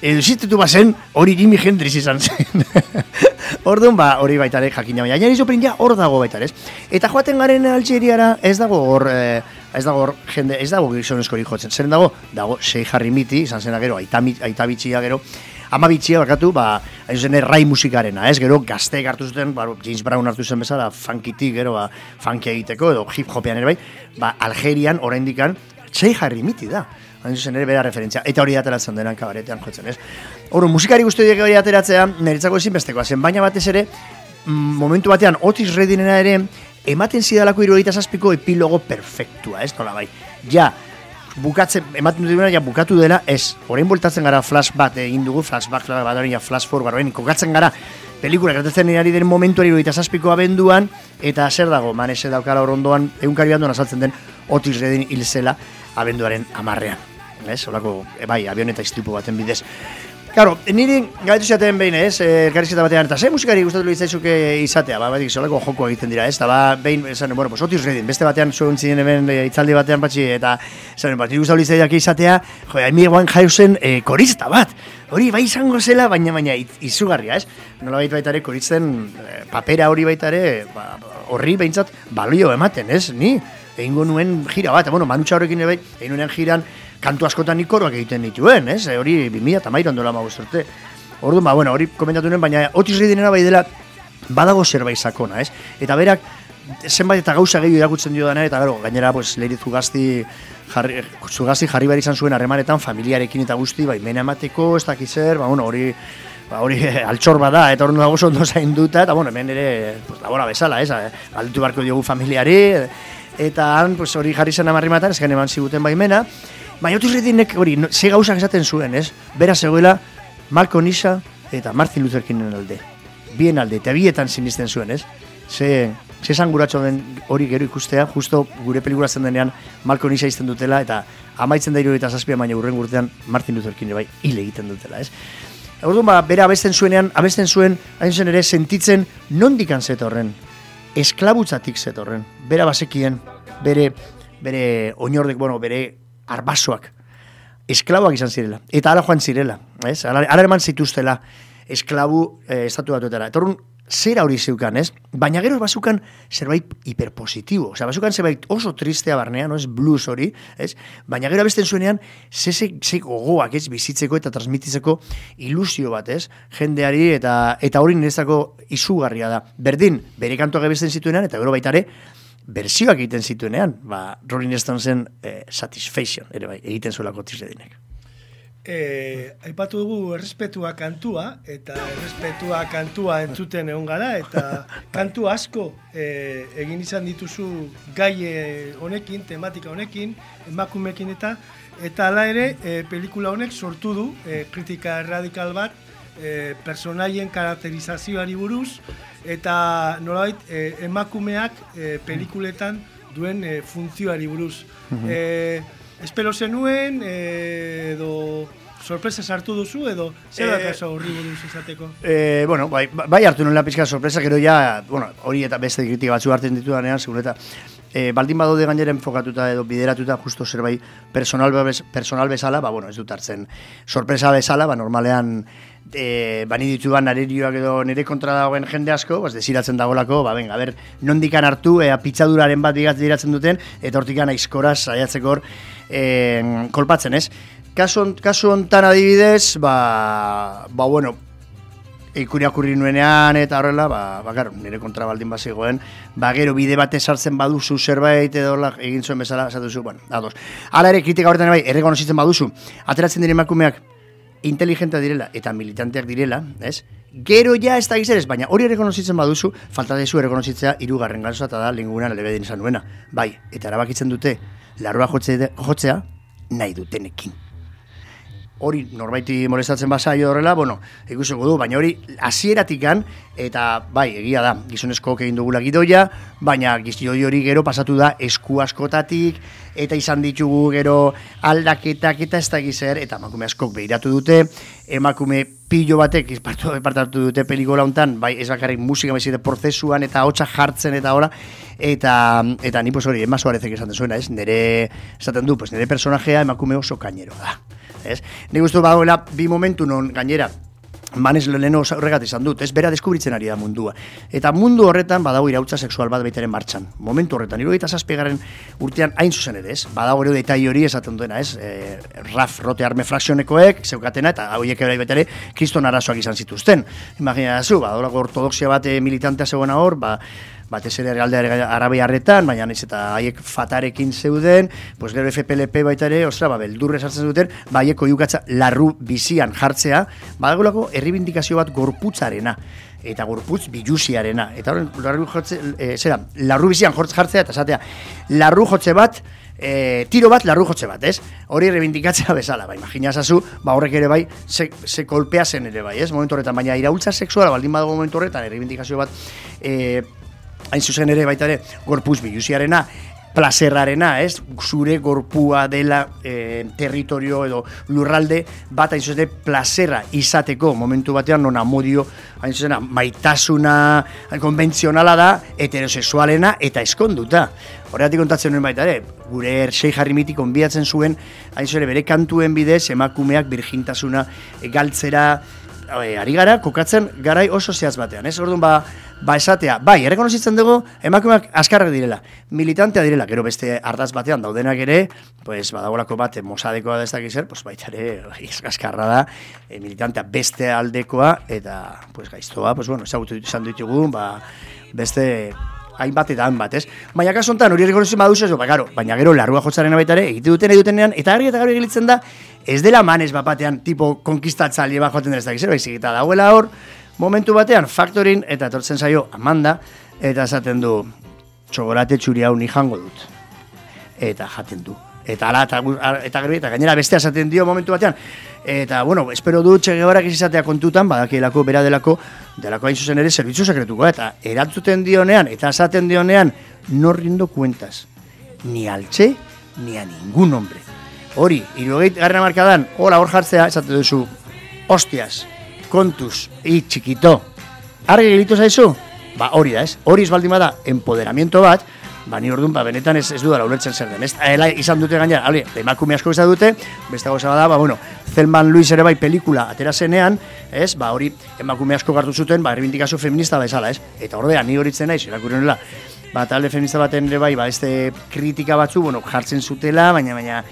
Speaker 4: edo existitu bazen, hori Jimi Hendrix izan zen. Orduan, ba, hori baita ere jakina, baina Janis Joplin ja hor dago baita ere? Eta joaten garen Algeriara, ez dago hor, eh, ez dago hor, jende, ez dago gizonezkori jotzen. Zeren dago, dago, sei jarri miti, izan zena gero, aita, aita gero, ama bitxia bakatu, ba, hain zuzen rai musikarena, ez? Gero, gazteek hartu zuten, ba, James Brown hartu zen bezala, funkitik, gero, ba, funkia egiteko, edo hip hopean ere bai, ba, Algerian, oraindikan, sei jarri miti da. Hain zuzen ere bera referentzia. Eta hori ateratzen denan kabaretean jotzen, ez? Hor, musikari guzti horiek hori ateratzea, niretzako ezinbestekoa zen, baina batez ere, mm, momentu batean, Otis Reddinena ere, ematen zidalako irugaita zazpiko epilogo perfektua, ez nola bai. Ja, bukatzen, ematen dut ja bukatu dela, ez, orain bultatzen gara flash bat egin dugu, flashback, bat orain flash forward, orain kokatzen gara, pelikula gertatzen ari den momentuari irugaita zazpiko abenduan, eta zer dago, manese daukala hor ondoan, egunkari handoan azaltzen den Otis Reddin hil zela abenduaren amarrean. Ez, holako, e, bai, avioneta istripu baten bidez. Claro, niri gaitu zaten behin, ez, eh, elkarrizketa batean, eta ze musikari gustatu litzaizuke izatea, ba, batik, solako joko egiten dira, ez, eta ba, behin, esan, bueno, pues, Otis Redding, beste batean, zuen ziren hemen e, itzaldi batean patxi, eta, esan, bat, gustatu litzaiak izatea, jo, Amy Winehousen e, korista bat, hori bai izango zela, baina, baina, izugarria, ez, nola baita baita ere, koristen e, papera hori baita ere, ba, horri behintzat, balio ematen, ez, ni, egingo nuen gira bat, bueno, manutxa horrekin ere bai, egin nuen jiran, kantu askotan ikoroak egiten dituen, ez? Hori 2000 eta mairan dola urte. Orduan, ba, bueno, hori komentatu nuen, baina Otis Reddinera bai dela badago zerbait sakona, ez? Eta berak zenbait eta gauza gehiago irakutzen dio dana, eta gero, gainera, pues, Leiri Zugazti jarri, Zugazti jarri behar izan zuen harremanetan familiarekin eta guzti, bai, mena emateko, ez dakiz zer, ba, bueno, hori ba, hori altxor bada, eta hori dago ondo zainduta, eta bueno, hemen ere, pues, labora bezala, ez, galditu beharko diogu familiari, eta han, pues, hori jarri zen amarrimatan, ez eman ziguten baimena, baina Otis Reddinek hori, ze gauzak esaten zuen, ez, bera zegoela, Malcolm Isa eta Martin Luther Kingen alde, bien alde, eta bietan sinisten zuen, ez, ze, ze esan den hori gero ikustea, justo gure pelikula zen denean Malcolm Isa izten dutela, eta amaitzen da irudieta zazpia, baina urren urtean Martin Luther King bai hile egiten dutela, ez. Orduan ba, bera abesten zuenean, abesten zuen, hain zen ere, sentitzen nondikan zetorren, esklabutzatik zetorren, bera basekien, bere, bere oinordek, bueno, bere arbasoak, esklaboak izan zirela, eta ala joan zirela, ez? Ala, ala eman zituztela esklabu eh, estatu batuetara. Eta orduan, zera hori zeukan, ez? Baina gero bazukan zerbait hiperpositibo. Osea, bazukan zerbait oso tristea barnean, no? ez blues hori, ez? Baina gero abesten zuenean, ze, ze, gogoak, ez? Bizitzeko eta transmititzeko ilusio bat, ez? Jendeari eta eta hori niretzako izugarria da. Berdin, bere kantoak abesten zituenean, eta gero baitare, berzioak egiten zituenean, ba, Rolling Stonesen eh, Satisfaction, ere bai, egiten zuelako tizredinek.
Speaker 2: E, aipatu dugu errespetua kantua, eta errespetua kantua entzuten egon gara, eta kantu asko e, egin izan dituzu gai eh, honekin, tematika honekin, emakumekin eta, eta ala ere, e, pelikula honek sortu du, e, kritika erradikal bat, e, personaien karakterizazioari buruz, eta nolabait, e, emakumeak e, pelikuletan duen e, funtzioari buruz. E, espero zenuen, edo sorpresa sartu duzu, edo zer da
Speaker 4: Eh,
Speaker 2: kaso horri buruz izateko?
Speaker 4: Eh, bueno, bai, bai hartu nuen pizka sorpresa, gero ja, bueno, hori eta beste kritika batzu hartzen ditudanean, segun eta eh, baldin badaude gainera enfokatuta edo bideratuta justo zerbait personal, bez, personal bezala, ba, bueno, ez dut hartzen sorpresa bezala, ba, normalean e, bani ditudan arerioak edo nire kontra dagoen jende asko, bas, desiratzen dagolako, ba, venga, ber, nondikan hartu, ea pitzaduraren bat bigat diratzen duten, eta hortikan aizkoraz saiatzeko hor e, kolpatzen, ez? Kasu, hon- kasu hontan adibidez, ba, ba, bueno, ikuriakurri nuenean eta horrela, ba, ba claro, nire kontra baldin bazegoen, ba gero bide bate sartzen baduzu zerbait edo horrela egin zuen bezala, esatu zu, bueno, ados. Hala ere kritika horretan bai, errekonozitzen baduzu, ateratzen diren emakumeak inteligente direla eta militanteak direla, ez? Gero ja ez da gizerez, baina hori errekonozitzen baduzu, falta dezu errekonozitzea irugarren gauza eta da lingunan lebedin izan nuena. Bai, eta erabakitzen dute, larroa jotze, jotzea, nahi dutenekin hori norbaiti molestatzen basaio horrela, bueno, ikusiko du, baina hori hasieratikan eta bai, egia da, gizonezkoak egin dugula gidoia, baina gizoi hori gero pasatu da esku askotatik, eta izan ditugu gero aldaketak eta ez da gizer, eta emakume askok behiratu dute, emakume pilo batek partu, partartu dute pelikola hontan, bai, ez bakarrik musika bezite prozesuan eta hotza jartzen eta hola, eta eta ni pues hori, Emma Suarezek esaten zuena, ez? Nere esaten du, pues nere personajea emakume oso kainero da. Ez? Ni gustu bagoela bi momentu non gainera Manes leheno horregat izan dut, ez bera deskubritzen ari da mundua. Eta mundu horretan badago irautza sexual bat baitaren martxan. Momentu horretan, irugaita zazpigaren urtean hain zuzen ere, ez? Badago ere detai hori esaten duena, ez? E, raf rote arme fraksionekoek, zeukatena, eta hauiek ere baitare, kriston arazoak izan zituzten. Imagina zu, badolako ortodoxia bat eh, militantea zegoena hor, ba, batez ere herrialde arabiarretan, baina naiz eta haiek fatarekin zeuden, pues gero FPLP baita ere, ostra, ba, beldurre sartzen duten, ba, haiek oiukatza larru bizian jartzea, badagolako erribindikazio bat gorputzarena eta gorputz bilusiarena. Eta horren, larru jotze, e, zera, larru bizian jortz jartzea, eta esatea, larru jotze bat, e, tiro bat, larru jotze bat, ez? Hori rebindikatzea bezala, ba, imagina esazu, ba, horrek ere bai, ze, ze kolpea zen ere bai, ez? Momentu horretan, baina iraultza sexuala, baldin badago momentu horretan, errebindikazio bat, e, hain zuzen ere baita ere gorpuz bilusiarena plazerrarena, ez? Zure gorpua dela e, territorio edo lurralde bat hain zuzen plazerra izateko momentu batean non amodio hain zuzena maitasuna konbentzionala da heterosexualena eta eskonduta. Horregatik kontatzen nuen baita ere, gure ersei jarri mitik onbiatzen zuen, hain zuzen ere bere kantuen bidez emakumeak birjintasuna galtzera, ari gara, kokatzen garai oso zehaz batean, ez? Orduan, ba, ba esatea, bai, errekonozitzen dugu, emakumeak askarrak direla, militantea direla, gero beste ardaz batean daudenak ere, pues, badagolako bat, mosadekoa da ez dakiz zer, pues, baita ere, askarra da, e, militantea beste aldekoa, eta, pues, gaiztoa, pues, bueno, ezagutu izan ditugu, ba, beste hainbat eta hainbat, ez? Baina kasu honetan hori errekonozitzen baduzu, ba, garo, baina gero larrua jotzaren baita egite duten edutenean, eta argi eta garo egilitzen da, ez dela manes bapatean tipo konkistatzaile bat joaten ez dakiz baizik eta dagoela hor, momentu batean faktorin eta etortzen zaio Amanda eta esaten du txokolate txuri hau ni jango dut. Eta jaten du. Eta ala eta, eta, gero- eta gainera bestea esaten dio momentu batean. Eta, bueno, espero du txegebarak izatea kontutan, badakielako, bera delako, delako hain zuzen ere zerbitzu sekretuko, eta erantzuten dionean, eta esaten dionean, no rindo cuentas, ni altxe, ni a ningún hombre. Hori, irugeit garrena markadan, hola hor jartzea, esate duzu, hostias, kontuz, i txikito, argi gelitu zaizu? Ba hori da ez, hori ez baldin bada empoderamiento bat, ba, ni orduan, ba, benetan ez, ez dudala ulertzen zer den, ez? Ela izan dute gainera, hale, emakume asko izan dute, beste gauza bada, ba, bueno, Zelman Luis ere bai pelikula atera zenean, ez? Ba, hori emakume asko gartu zuten, ba, errebindikazio feminista bezala, ez? Eta ordea, ni horitzen naiz, irakurrenela, ba, talde feminista baten ere bai, ba, este kritika batzu, bueno, jartzen zutela, baina, baina,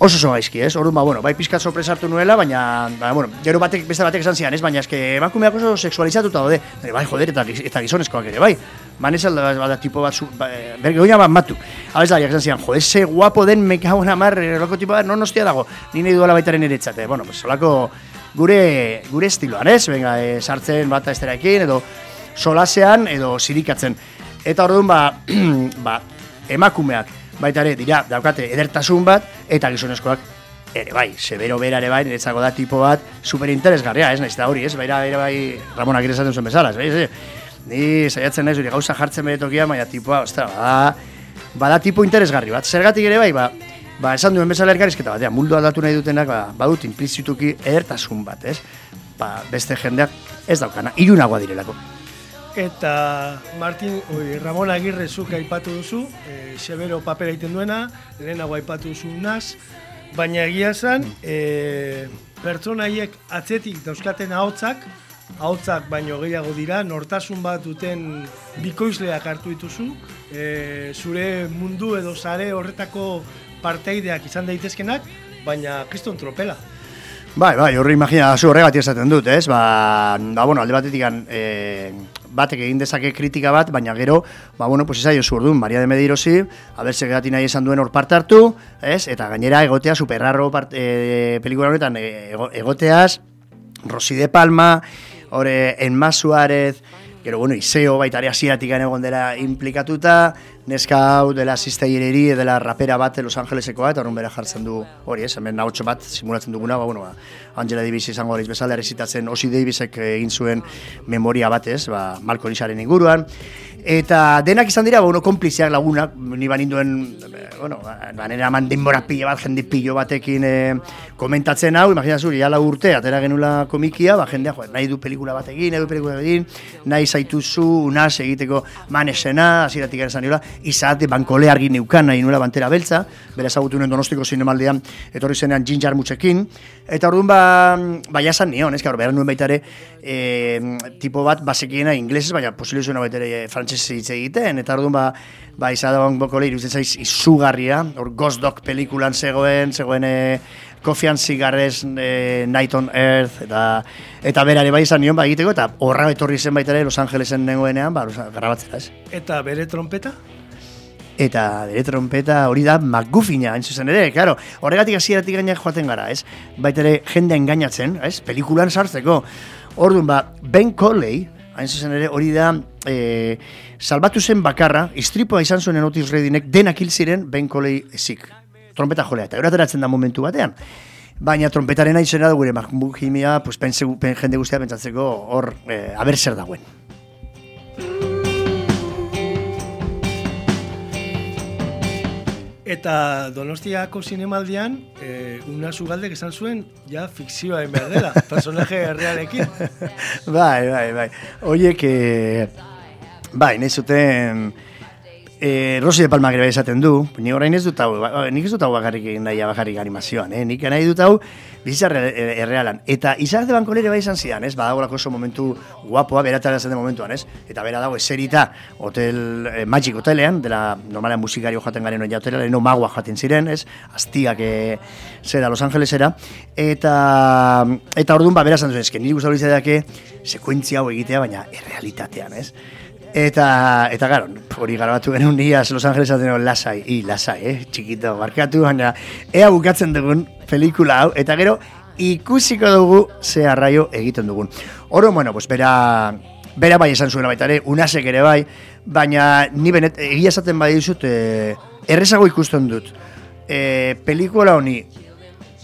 Speaker 4: oso oso gaizki, ez? Orduan, ba, bueno, bai pizkat sorpresa hartu nuela, baina, ba, bueno, gero batek, beste batek esan zian, ez? Baina, eske, emakumeak oso sexualizatuta daude. Bai, joder, eta, eta gizonezkoak ere, bai. Man ez alda, bada, tipo bat, ba, e, berge goina bat matu. Da, esan zian, jode, ze guapo den mekago namar, eroko tipo bat, no nostia dago, ni nahi duela baitaren ere txate. Bueno, pues, solako gure, gure estiloan, ez? Venga, e, sartzen bata esterakin, edo solasean, edo sirikatzen. Eta orduan, ba, ba, emakumeak, baita ere, dira, daukate edertasun bat, eta gizonezkoak ere bai, sebero bera ere bai, niretzako da tipo bat superinteresgarria, ez naiz da hori, ez, baira, ere bai, Ramonak ere esaten zuen bezala, ez, ez, ni saiatzen naiz hori gauza jartzen bere tokia, baina tipoa, ostra, bada, bada tipo interesgarri bat, zergatik ere bai, ba, ba, esan duen bezala ergarizketa batean, mundu aldatu nahi dutenak, ba, badut implizituki edertasun bat, ez, ba, beste jendeak ez daukana, irunagoa direlako.
Speaker 2: Eta Martin, oi, Ramon Agirre zuk aipatu duzu, e, Severo papera egiten duena, lehenago aipatu duzu naz, baina egia esan, e, pertsonaiek atzetik dauzkaten ahotsak, ahotsak baino gehiago dira, nortasun bat duten bikoizleak hartu dituzu, e, zure mundu edo sare horretako parteideak izan daitezkenak, baina kriston tropela.
Speaker 4: Bai, bai, horri imagina, zu horregatik esaten dut, ez? Ba, ba bueno, alde batetik e, batek egin dezake kritika bat, baina gero, ba, bueno, pues esaio zu orduan, Maria de Medirosi, haber segati nahi esan duen hor parte hartu, ez? Eta gainera egotea superrarro part, e, pelikula honetan e, ego- egoteaz, Rosi de Palma, hore Enma Suárez, gero, bueno, Iseo baita ere hasieratik egon dela implikatuta, neska hau dela ziztaileri, dela rapera bat Los Angelesekoa, eta horren bera jartzen du hori, ez, hemen nahotxo bat simulatzen duguna, ba, bueno, ba, Angela Davis izango horiz bezala errezitatzen, Osi Davisek egin zuen memoria bat, ez, ba, Malcolm Isaren inguruan, Eta denak izan dira, bueno, konpliziak lagunak, ni baninduen, bueno, banera eman denbora pila bat, jende pillo batekin eh, komentatzen hau, imagina zuri, ala urte, atera genula komikia, ba, jendea, jo, nahi du pelikula bat egin, nahi du pelikula bat egin, nahi zaituzu, unas egiteko manesena, aziratik esan niola, izate bankole argi neukan nahi nuela bantera beltza, bere ezagutu nuen donostiko zinemaldean, etorri zenean Ginger Mutxekin, eta orduan ba, ba jasan nion, ez, behar nuen baita ere, e, tipo bat basekiena inglesez, baina posible zuena baita ere frantsesez hitz egiten, eta orduan ba, ba izadaban boko lehi, iruditzen zaiz izugarria, hor Ghost Dog pelikulan zegoen, zegoen e, Coffee and Cigarettes, e, Night on Earth, eta eta berare bai izan nion ba egiteko, eta horra etorri zen baita ere Los Angelesen nengoenean, ba, grabatzera ez.
Speaker 2: Eta bere trompeta?
Speaker 4: Eta bere trompeta hori da magufina, hain zuzen ere, claro, horregatik hasieratik gainak joaten gara, ez? Baita ere jende engainatzen, ez? Pelikulan sartzeko. Orduan ba, Ben Colley, hain zuzen ere, hori da e, salbatu zen bakarra, istripoa izan zuen Otis Redinek, denak hil ziren Ben Colley ezik. Trompeta jolea, eta eurateratzen da momentu batean. Baina trompetaren aizena da gure magufimia, pues, pense, pen, jende guztia pentsatzeko hor, e, aber zer dagoen.
Speaker 2: Eta Donostiako zinemaldian, e, una zugaldek esan zuen, ja fikzioa egin behar dela, personaje realekin.
Speaker 4: bai, bai, bai. Oiek, e, bai, nahi zuten... E, Rosi de Palma gero esaten du, ni orain ez dut hau, ba, nik ez dut hau bakarrik egin nahi bakarrik animazioan, eh? nik nahi dut hau bizitza erre- errealan. Eta Isaac de Bancolere bai izan zidan, ez? Badagolako oso momentu guapoa, beratara zen momentuan, ez? Eta bera dago eserita hotel, eh, Magic Hotelean, dela normalean musikario jaten garen oia hotela, leheno magua jaten ziren, ez? Aztiak e, zera Los Angelesera. Eta, eta orduan, ba, bera esan zuen, eske, niri gustatu litzaiake sekuentzia hau egitea, baina errealitatean, ez? Eta, eta garo, hori garabatu genuen niaz Los Angeles aten lasai, i, lasai, eh? txikito, barkatu, baina ea bukatzen dugun pelikula hau, eta gero ikusiko dugu ze arraio egiten dugun. Oro, bueno, pues bera, bera bai esan zuela baita ere, unasek ere bai, baina ni benet, egia esaten bai dizut, eh, errezago ikusten dut. Eh, pelikula honi,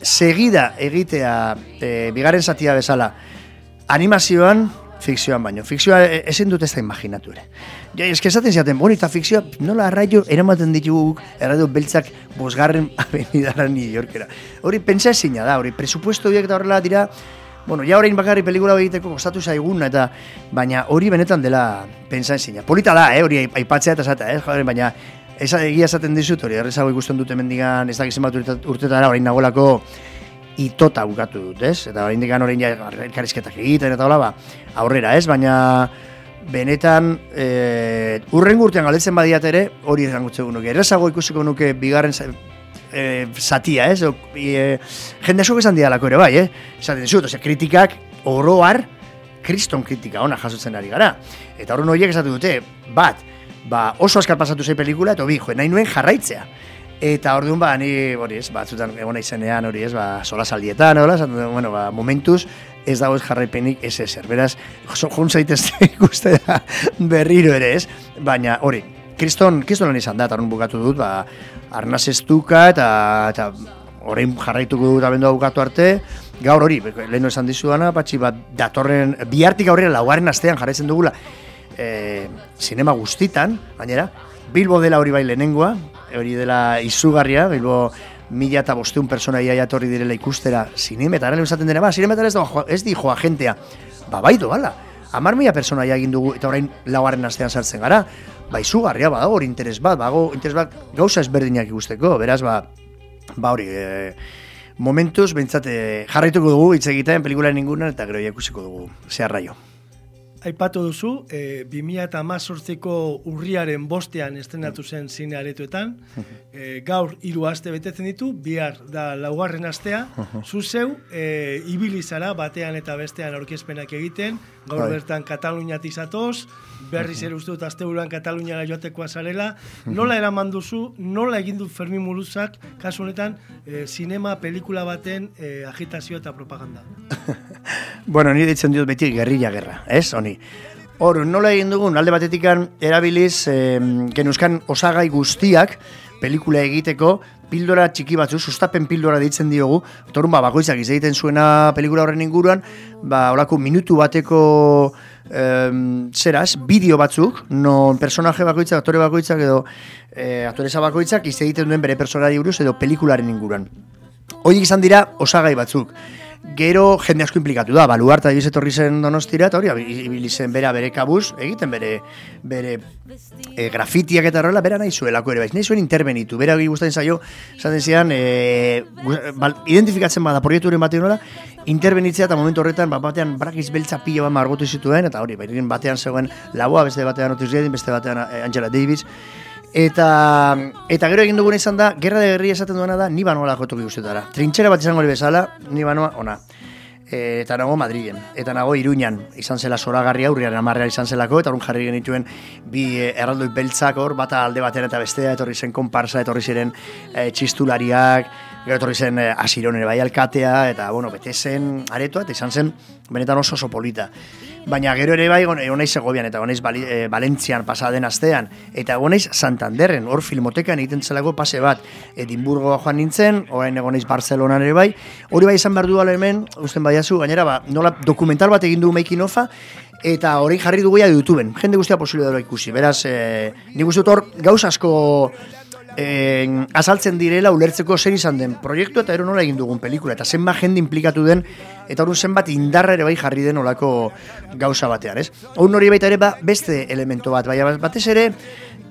Speaker 4: segida egitea, eh, bigarren zatia bezala, animazioan, fikzioan baino. Fikzioa e- ezin dut ez da imaginatu ere. Ja, eske esaten ziaten, bueno, eta fikzioa nola arraio eramaten ditugu erradio beltzak bosgarren avenidara New Yorkera. Hori pentsa ezina da, hori presupuesto horiek da horrela dira bueno, ja orain bakarri pelikula egiteko kostatu zaigun, eta baina hori benetan dela pentsa ezina. Polita da, eh, hori aipatzea eta zata, eh, joder, baina esa, egia esaten dizut, hori errezago ikusten dute mendigan, ez dakizen bat urtetara, orain nagolako itota bukatu dut, ez? Eta orain digan orain ja elkarrizketak egiten eta hola, ba, aurrera, ez? Baina benetan e, urren urtean galetzen badiat ere, hori esango nuke. Errezago ikusiko nuke bigarren e, zatia, ez? O, e, jende asko esan dialako ere bai, eh? Esaten dizut, ose, kritikak oroar kriston kritika ona jasotzen ari gara. Eta horren horiek esatu dute, bat, ba, oso askar pasatu zei pelikula, eta bi, jo, nahi nuen jarraitzea. Eta orduan ba, ni, hori ez, batzutan egon izenean, hori ez, ba, sola saldietan, hola, bueno, ba, momentuz, ez dago ez jarraipenik ez ezer. Beraz, jun zaitezte ikustera berriro ere ez, baina hori, kriston, kriston lan izan da, eta bukatu dut, ba, arnaz estuka, eta, eta orain jarraituko dut abendua bukatu arte, gaur hori, lehenu esan dizuana, patxi bat datorren, bihartik aurrera laugarren astean jarraitzen dugula, e, sinema guztitan, gainera, Bilbo dela hori bai lehenengoa, hori dela izugarria, Bilbo mila eta bosteun persona ia jatorri direla ikustera sinemetara, lehen esaten dena, ba, sinemetara ez, da, ez di joa jentea, ba, bai doala, amar mila persona egin dugu, eta orain laugarren astean sartzen gara, ba, izugarria badago, hori interes bat, bago, interes bat, gauza ezberdinak ikusteko, beraz, ba, ba hori, e, momentuz, behintzat, e, jarraituko dugu hitz egiten pelikularen inguruan, eta gero ikusiko dugu, zeharraio.
Speaker 2: Aipatu duzu, e, 2018ko urriaren bostean estrenatu zen zine aretoetan, e, gaur hiru aste betetzen ditu, bihar da laugarren astea, zu zeu, e, ibili zara batean eta bestean aurkezpenak egiten, gaur
Speaker 4: Bai.
Speaker 2: bertan Kataluniatik zatoz, berriz ere uste dut asteburuan Kataluniara joatekoa zarela, nola eraman duzu, nola egin du Fermin Muruzak, kasu honetan, e, sinema pelikula baten e, agitazio eta propaganda.
Speaker 4: Bueno, ni ditzen diot beti gerrilla gerra, ez, honi. Hor, nola egin dugun, alde batetikan erabiliz, eh, genuzkan osagai guztiak, pelikula egiteko, pildora txiki batzu, sustapen pildora ditzen diogu, torun ba, bakoitzak egiten zuena pelikula horren inguruan, ba, olako minutu bateko em, zeraz, bideo batzuk, non personaje bakoitzak, aktore bakoitzak edo eh, aktoresa bakoitzak izte egiten duen bere personari buruz edo pelikularen inguruan. Horiek izan dira osagai batzuk. Gero jende asko implikatu da, baluarta egiz etorri zen donostira, eta hori, ibili zen bera bere kabuz, egiten bere, bere e, grafitiak eta horrela, bera nahi zuelako ere, baiz, nahi zuen intervenitu, bera gustatzen zaio, esaten zian, e, gu- bal, identifikatzen bada proiekturen batean nola, intervenitzea eta momentu horretan, bat batean brakiz beltza pilo bat margotu zituen, eta hori, batean zegoen laboa, beste batean Otis Redding, beste batean eh, Angela Davis, Eta, eta gero egin duguna izan da, gerra de gerri esaten duena da, ni banoa toki guztietara. Trintxera bat izango bezala, ni banoa ona. E, eta nago Madrilen, eta nago Iruñan, izan zela zoragarria, urriaren amarrean izan zelako, eta horren jarri genituen bi e, erraldoi beltzak hor, bata alde batean eta bestea, etorri zen konparsa, etorri ziren e, txistulariak, gero etorri zen e, asiron ere bai alkatea, eta bueno, bete zen aretoa, eta izan zen benetan oso oso polita. Baina gero ere bai, egon naiz Segovian eta egon naiz Bali- eh, Valentzian pasa den astean eta egon Santanderren, hor filmotekan egiten zelako pase bat. Edimburgoa joan nintzen, orain egon naiz Barcelonan ere bai. Hori bai izan behar du ala hemen, usten badiazu, gainera ba, nola dokumental bat egin du making ofa eta hori jarri dugu ja YouTubeen. Jende guztia posible dela ikusi. Beraz, eh, nik uste hor gauz asko eh, azaltzen direla ulertzeko zer izan den proiektu eta ero nola egin dugun pelikula eta zenbat jende implikatu den eta hori zenbat indarra ere bai jarri den olako gauza batean, ez? Hor hori baita ere ba, beste elemento bat, baina batez ere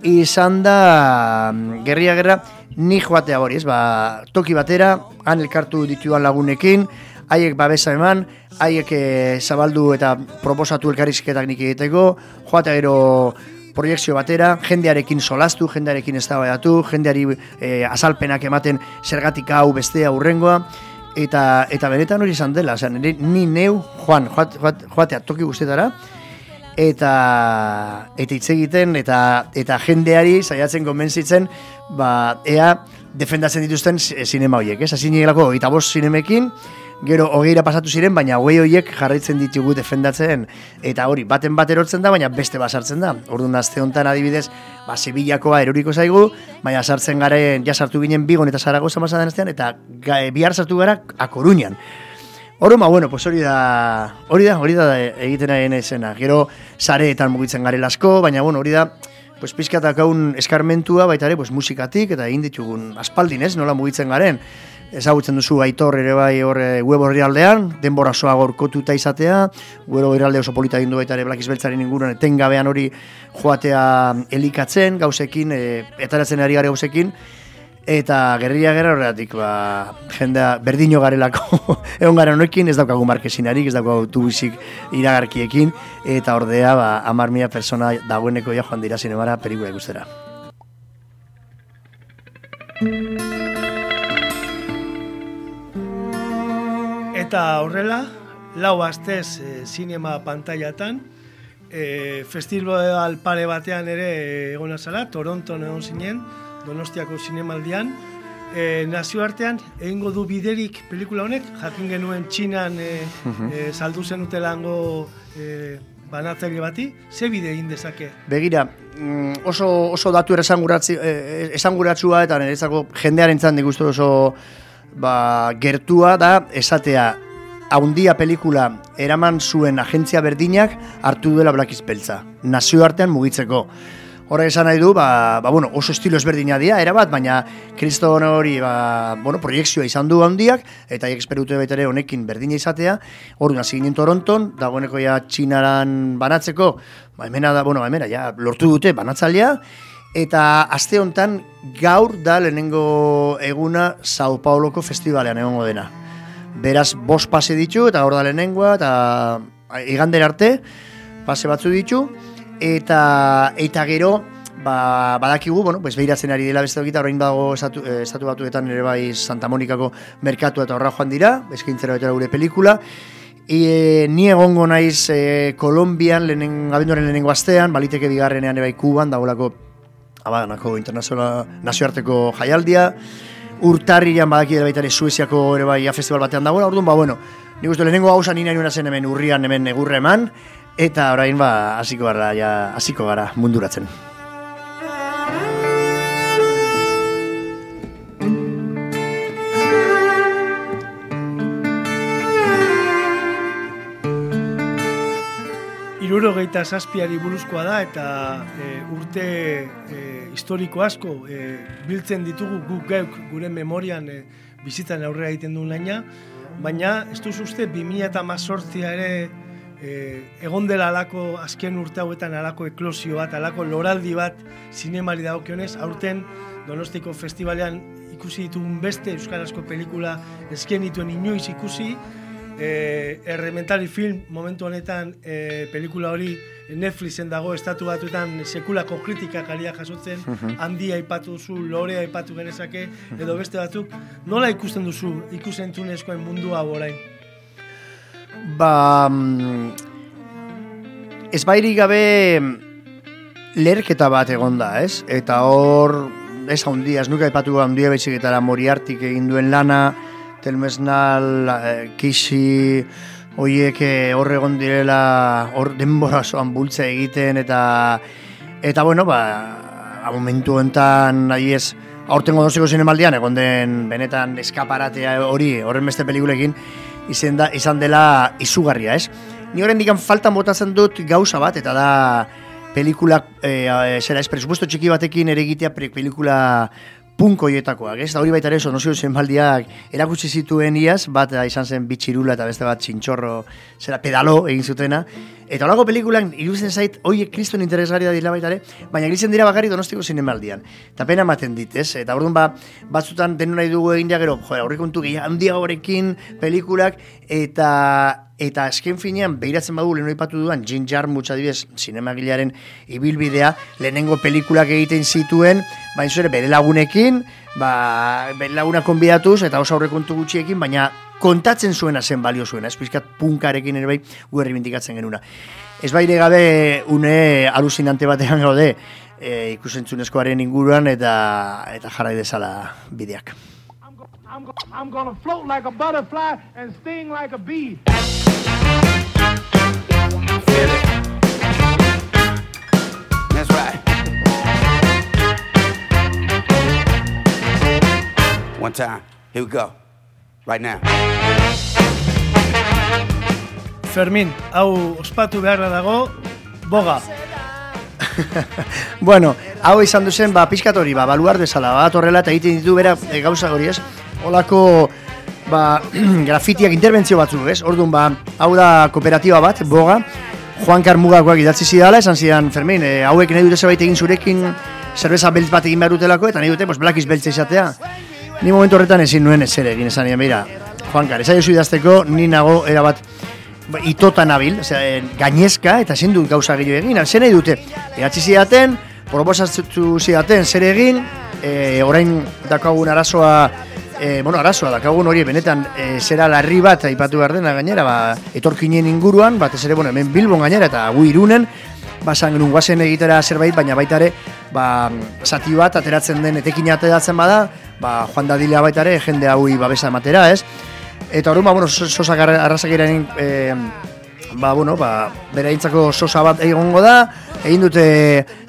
Speaker 4: izan da mm, gerria gerra ni joatea hori, ez? Ba, toki batera, han elkartu dituan lagunekin, haiek babesa eman, haiek eh, zabaldu eta proposatu elkarrizketak nik egiteko, joatea gero proiektzio batera, jendearekin solastu, jendearekin eztabaidatu, jendeari eh, azalpenak ematen zergatik hau bestea urrengoa, eta eta benetan hori izan dela, osea, ni neu joat, joatea toki guztietara, eta eta hitz egiten eta eta jendeari saiatzen konbentzitzen ba ea defendatzen dituzten si- sinema horiek, ez? Hasi nielako 25 sinemekin, gero hogeira pasatu ziren, baina hogei horiek jarraitzen ditugu defendatzen eta hori baten bat erotzen da, baina beste bat sartzen da. Orduan aste honetan adibidez, ba Sevillakoa eroriko zaigu, baina sartzen garen ja sartu ginen Bigon eta Zaragoza pasaden astean eta ga- bihar sartu gara A Coruñan. Oro, ma, bueno, pues hori da, hori da, hori da egiten ari naizena. Gero sareetan mugitzen garela asko, baina bueno, hori da, pues pizka daukagun eskarmentua baita ere, pues musikatik eta egin ditugun aspaldin, ez, nola mugitzen garen. Ezagutzen duzu aitor ere bai hor e, web horri aldean, denbora soa gorkotuta izatea, web horri alde oso polita egin du baita ere Black Beltzaren inguruan etengabean hori joatea elikatzen gauzekin, e, etaratzen ari gare gauzekin, eta gerria gera horretik, ba, jendea berdino garelako, egon gara honekin, ez daukagu markesinarik, ez daukagu tubizik iragarkiekin, eta ordea, ba, amar mila persona dagoeneko ja joan dira zinemara pelikula ikustera.
Speaker 2: Eta horrela, lau astez e, sinema pantailatan, e, festival pare batean ere egon zara, Toronton egon zinen, Donostiako sinemaldian, e, nazioartean egingo du biderik pelikula honek, jakin genuen Txinan e, e, saldu zen utelango e, banatzaile bati, ze bide egin dezake?
Speaker 4: Begira, mm, oso, oso datu esanguratzi, eh, esanguratsua eta niretzako jendearen zan oso ba, gertua da esatea haundia pelikula eraman zuen agentzia berdinak hartu duela Black Beltza, nazioartean mugitzeko. Horrek esan nahi du, ba, ba, bueno, oso estilo ezberdina dira, erabat, baina kriston hori ba, bueno, proiektzioa izan du handiak, eta hiek esperute baita ere honekin berdina izatea, hori nazi ginen Toronton, dagoeneko ja txinaran banatzeko, ba, hemena da, bueno, hemena, ja, lortu dute banatzalea, eta aste hontan gaur da lehenengo eguna Sao Pauloko festivalean egongo dena. Beraz, bost pase ditu, eta hor da lehenengoa, eta igander arte, pase batzu ditu, eta eta gero ba, badakigu, bueno, pues behiratzen ari dela beste dokita, orain dago estatu, eh, estatu batuetan ere bai Santa Monikako merkatu eta horra joan dira, eskintzera betera gure pelikula, E, ni egongo naiz e, Kolombian, lehenen, abenduaren lehenengo astean, baliteke bigarrenean ere bai Kuban, dagoelako abaganako internazioa nazioarteko jaialdia, urtarrian badaki baita ere Sueziako ere bai festival batean dagoela, orduan, ba, bueno, nik uste lehenengo hausa nina nuna zen hemen urrian hemen egurre eman, Eta orain ba hasiko gara ja hasiko gara munduratzen.
Speaker 2: Irurogeita zazpiari buruzkoa da eta e, urte e, historiko asko e, biltzen ditugu guk geuk gure memorian e, bizitzan aurrera egiten duen laina, baina ez duz uste 2000 eta mazortzia ere e, egon dela alako azken urte hauetan alako eklosio bat, alako loraldi bat zinemari dagokionez, aurten Donostiko festivalean ikusi ditugun beste euskarazko pelikula ezken dituen inoiz ikusi, e, errementari film momentu honetan e, pelikula hori Netflixen dago estatu batuetan sekulako kritikak aria jasotzen, mhm. handia aipatu duzu, lorea aipatu genezake, edo beste batzuk, nola ikusten duzu ikusentunezkoen mundua orain?
Speaker 4: Ba, mm, ez bairi gabe lerketa bat egonda, ez? Eta hor, ez handia, ez nuka ipatu handia baizik eta moriartik egin duen lana, telmesnal, eh, kisi, hoiek eh, hor egon direla, hor denbora zoan bultza egiten, eta, eta bueno, ba, a momentu enten, nahi ez, aurtengo doziko zinemaldian, egon den benetan eskaparatea hori, horren beste pelikulekin, izan, da, izan dela izugarria, ez? Ni horren digan falta botatzen dut gauza bat, eta da pelikula, e, zera, ez, presupuesto txiki batekin ere egitea pelikula punko joetakoak, ez? Da hori baita ere, nozio zenbaldiak erakutsi zituen iaz, bat izan zen bitxirula eta beste bat txintxorro, zera, pedalo egin zutena. Eta holako pelikulan, iruzen zait, oie kriston interesgarria dira baita ere, baina giltzen dira bakarri donostiko zinemaldian. Eta pena ematen dit, ez? Eta orduan ba, batzutan denu nahi dugu egin gero, jo, aurrekontu gehi handia horrekin pelikulak, eta eta esken finean behiratzen badu lehen oipatu duan Jim Jarmusch adibidez sinemagilearen ibilbidea lehenengo pelikulak egiten zituen bain zure bere lagunekin ba, bere laguna konbidatuz eta oso aurrekontu gutxiekin baina kontatzen zuena zen balio zuena. Ez pizkat punkarekin ere bai gu erribindikatzen genuna. Ez baire gabe une alusinante batean gaude e, ikusentzunezkoaren inguruan eta eta jarrai dezala bideak. I'm gonna float like a butterfly and sting like a bee. One time. Here we go. Right now.
Speaker 2: Fermin, hau ospatu beharra dago, boga.
Speaker 4: bueno, hau izan duzen, ba, pixkat hori, ba, baluar bezala, bat horrela, eta egiten ditu bera e, gauza hori ez, olako ba, grafitiak interbentzio batzuk, ez? Orduan, ba, hau da kooperatiba bat, boga, Juan Carmugakoak idatzi zidala, esan zidan, Fermin, e, hauek nahi dute zerbait egin zurekin zerbeza beltz bat egin behar dutelako, eta nahi dute, pues, Blackies beltza izatea. Ni momentu horretan ezin nuen ezer egin, esan mira, Juan Car, ezai idazteko, ni nago, erabat, ba, itota nabil, osea, e, gainezka, eta ezin dut gauza gehiago egin, zer nahi dute, idatzi zidaten, proposatu zidaten, zer egin, e, orain dakagun arazoa, e, bueno, arazoa dakagun hori benetan e, zera larri bat aipatu behar dena gainera, ba, etorkinen inguruan, batez ere, bueno, hemen Bilbon gainera eta gu irunen, basan genuen guazen egitera zerbait, baina baita ere, ba, zati bat ateratzen den, etekin ateratzen bada, ba, joan dadilea baita ere, jende hau babesa ematera, ez? Eta hori, ba, bueno, sosak arrazak e, ba, bueno, ba, aintzako sosa bat egongo da, egin dute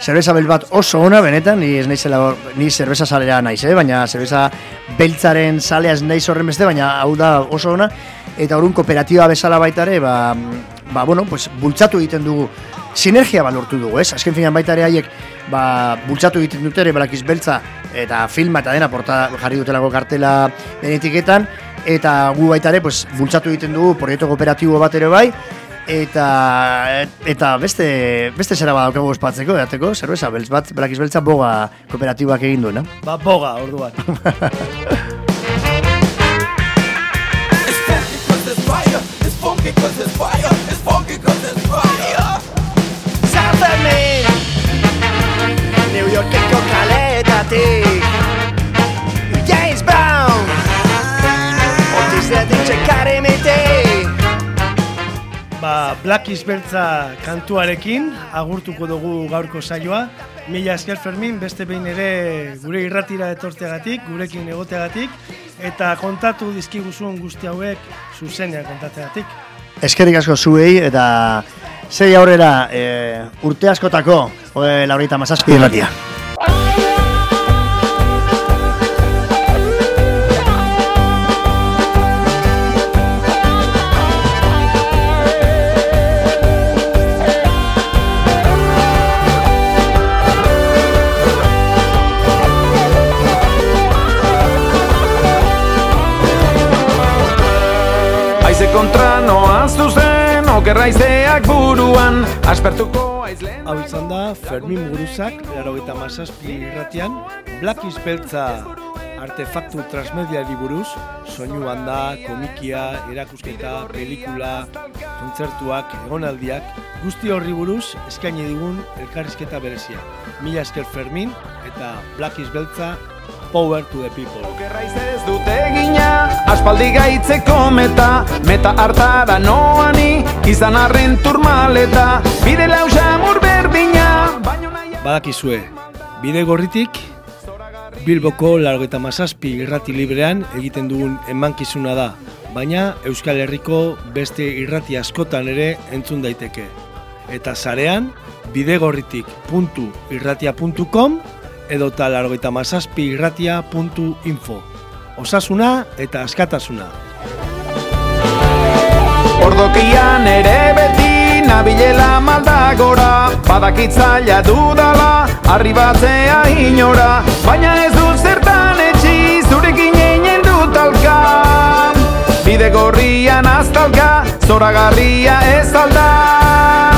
Speaker 4: zerbeza bel bat oso ona, benetan, ni ez naizela, ni zerbeza salera naiz, eh? baina zerbeza beltzaren salea ez naiz horren beste, baina hau da oso ona, eta horun kooperatiba bezala baita ere, ba, ba, bueno, pues, bultzatu egiten dugu, sinergia balortu dugu, ez? Azken finan baita ere haiek, ba, bultzatu egiten dute ere, balakiz beltza, eta filma eta dena porta jarri dutelako kartela denetiketan, eta gu baita ere, pues, bultzatu egiten dugu proiektu kooperatibo bat ere bai, eta eta beste beste zera badaukagu espatzeko edateko zerbeza beltz bat berakiz beltza boga kooperatibak egin duena.
Speaker 2: Ba boga orduan
Speaker 1: New Yorkeko kaletatik James Brown. Otiz dedin txekare mitik
Speaker 2: Ba, Black Beltza kantuarekin agurtuko dugu gaurko saioa. Mila esker Fermin, beste behin ere gure irratira etorteagatik, gurekin egoteagatik, eta kontatu dizkiguzun guzti hauek zuzenean kontateagatik.
Speaker 4: Eskerik asko zuei eta zei aurrera e, urte askotako, e, laurita mazazpi irratia.
Speaker 1: Zuzen Okerraizeak buruan Aspertuko aizlen
Speaker 2: Hau izan da Fermin Muguruzak Laro eta Masazpi irratian Black Beltza artefaktu transmediari buruz Soinu handa, komikia, erakusketa, pelikula Kontzertuak, egonaldiak Guzti horri buruz eskaini digun elkarrizketa berezia. Mila esker Fermin eta Black Beltza Power to the people.
Speaker 1: Okerraiz ez dute egina, aspaldi gaitzeko meta, meta hartara noani, izan arren turmaleta, bide lausa berdina, baino.
Speaker 2: Badakizue, bide gorritik, Bilboko largo eta mazazpi irrati librean egiten dugun emankizuna da, baina Euskal Herriko beste irrati askotan ere entzun daiteke. Eta zarean, bidegorritik.irratia.com edo talargoita mazazpi irratia.info. Osasuna eta askatasuna.
Speaker 1: Ordokian ere beti nabilela maldagora Badakitzaila dudala, arribatzea inora Baina ez du zertan etxi, zurekin einen dut alka Bide gorrian aztalka, zoragarria ez aldan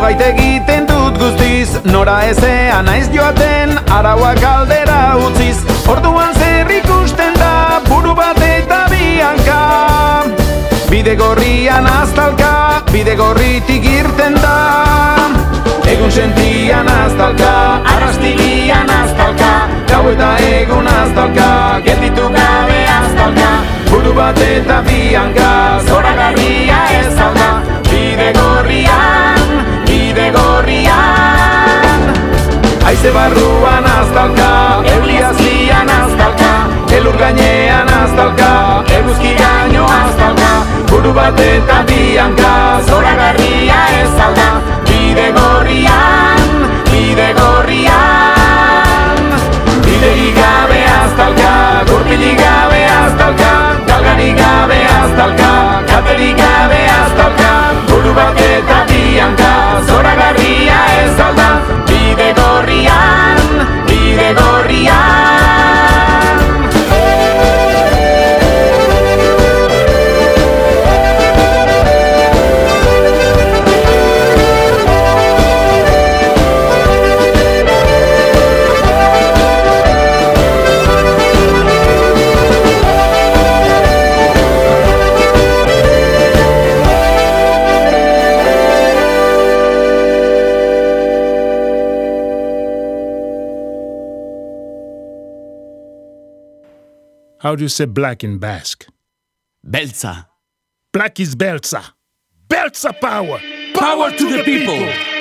Speaker 1: Gogait egiten dut guztiz. Nora ezean naiz joaten Arauak aldera utziz. Orduan zer ikusten da Buru bat eta bianka. Bide gorrian aztalka Bide gorritik irten da. Egun sentian aztalka Arrastigian aztalka. Gau eta egun aztalka Gelditu gabe aztalka. Buru bat eta bianka Zora garria ez alda. Bide gorrian, Aize barruan aztalka, euliazian aztalka Elur gainean aztalka, eguzki gaino aztalka Buru bat eta bianka, zora garria ez alda Bide gorrian, bide gorrian. Bide gabe aztalka, gurpili gabe aztalka Galgari gabe aztalka, kateri gabe aztalka
Speaker 5: How do you say black in Basque?
Speaker 3: Belza.
Speaker 5: Black is Belza. Belza power!
Speaker 3: Power to the people!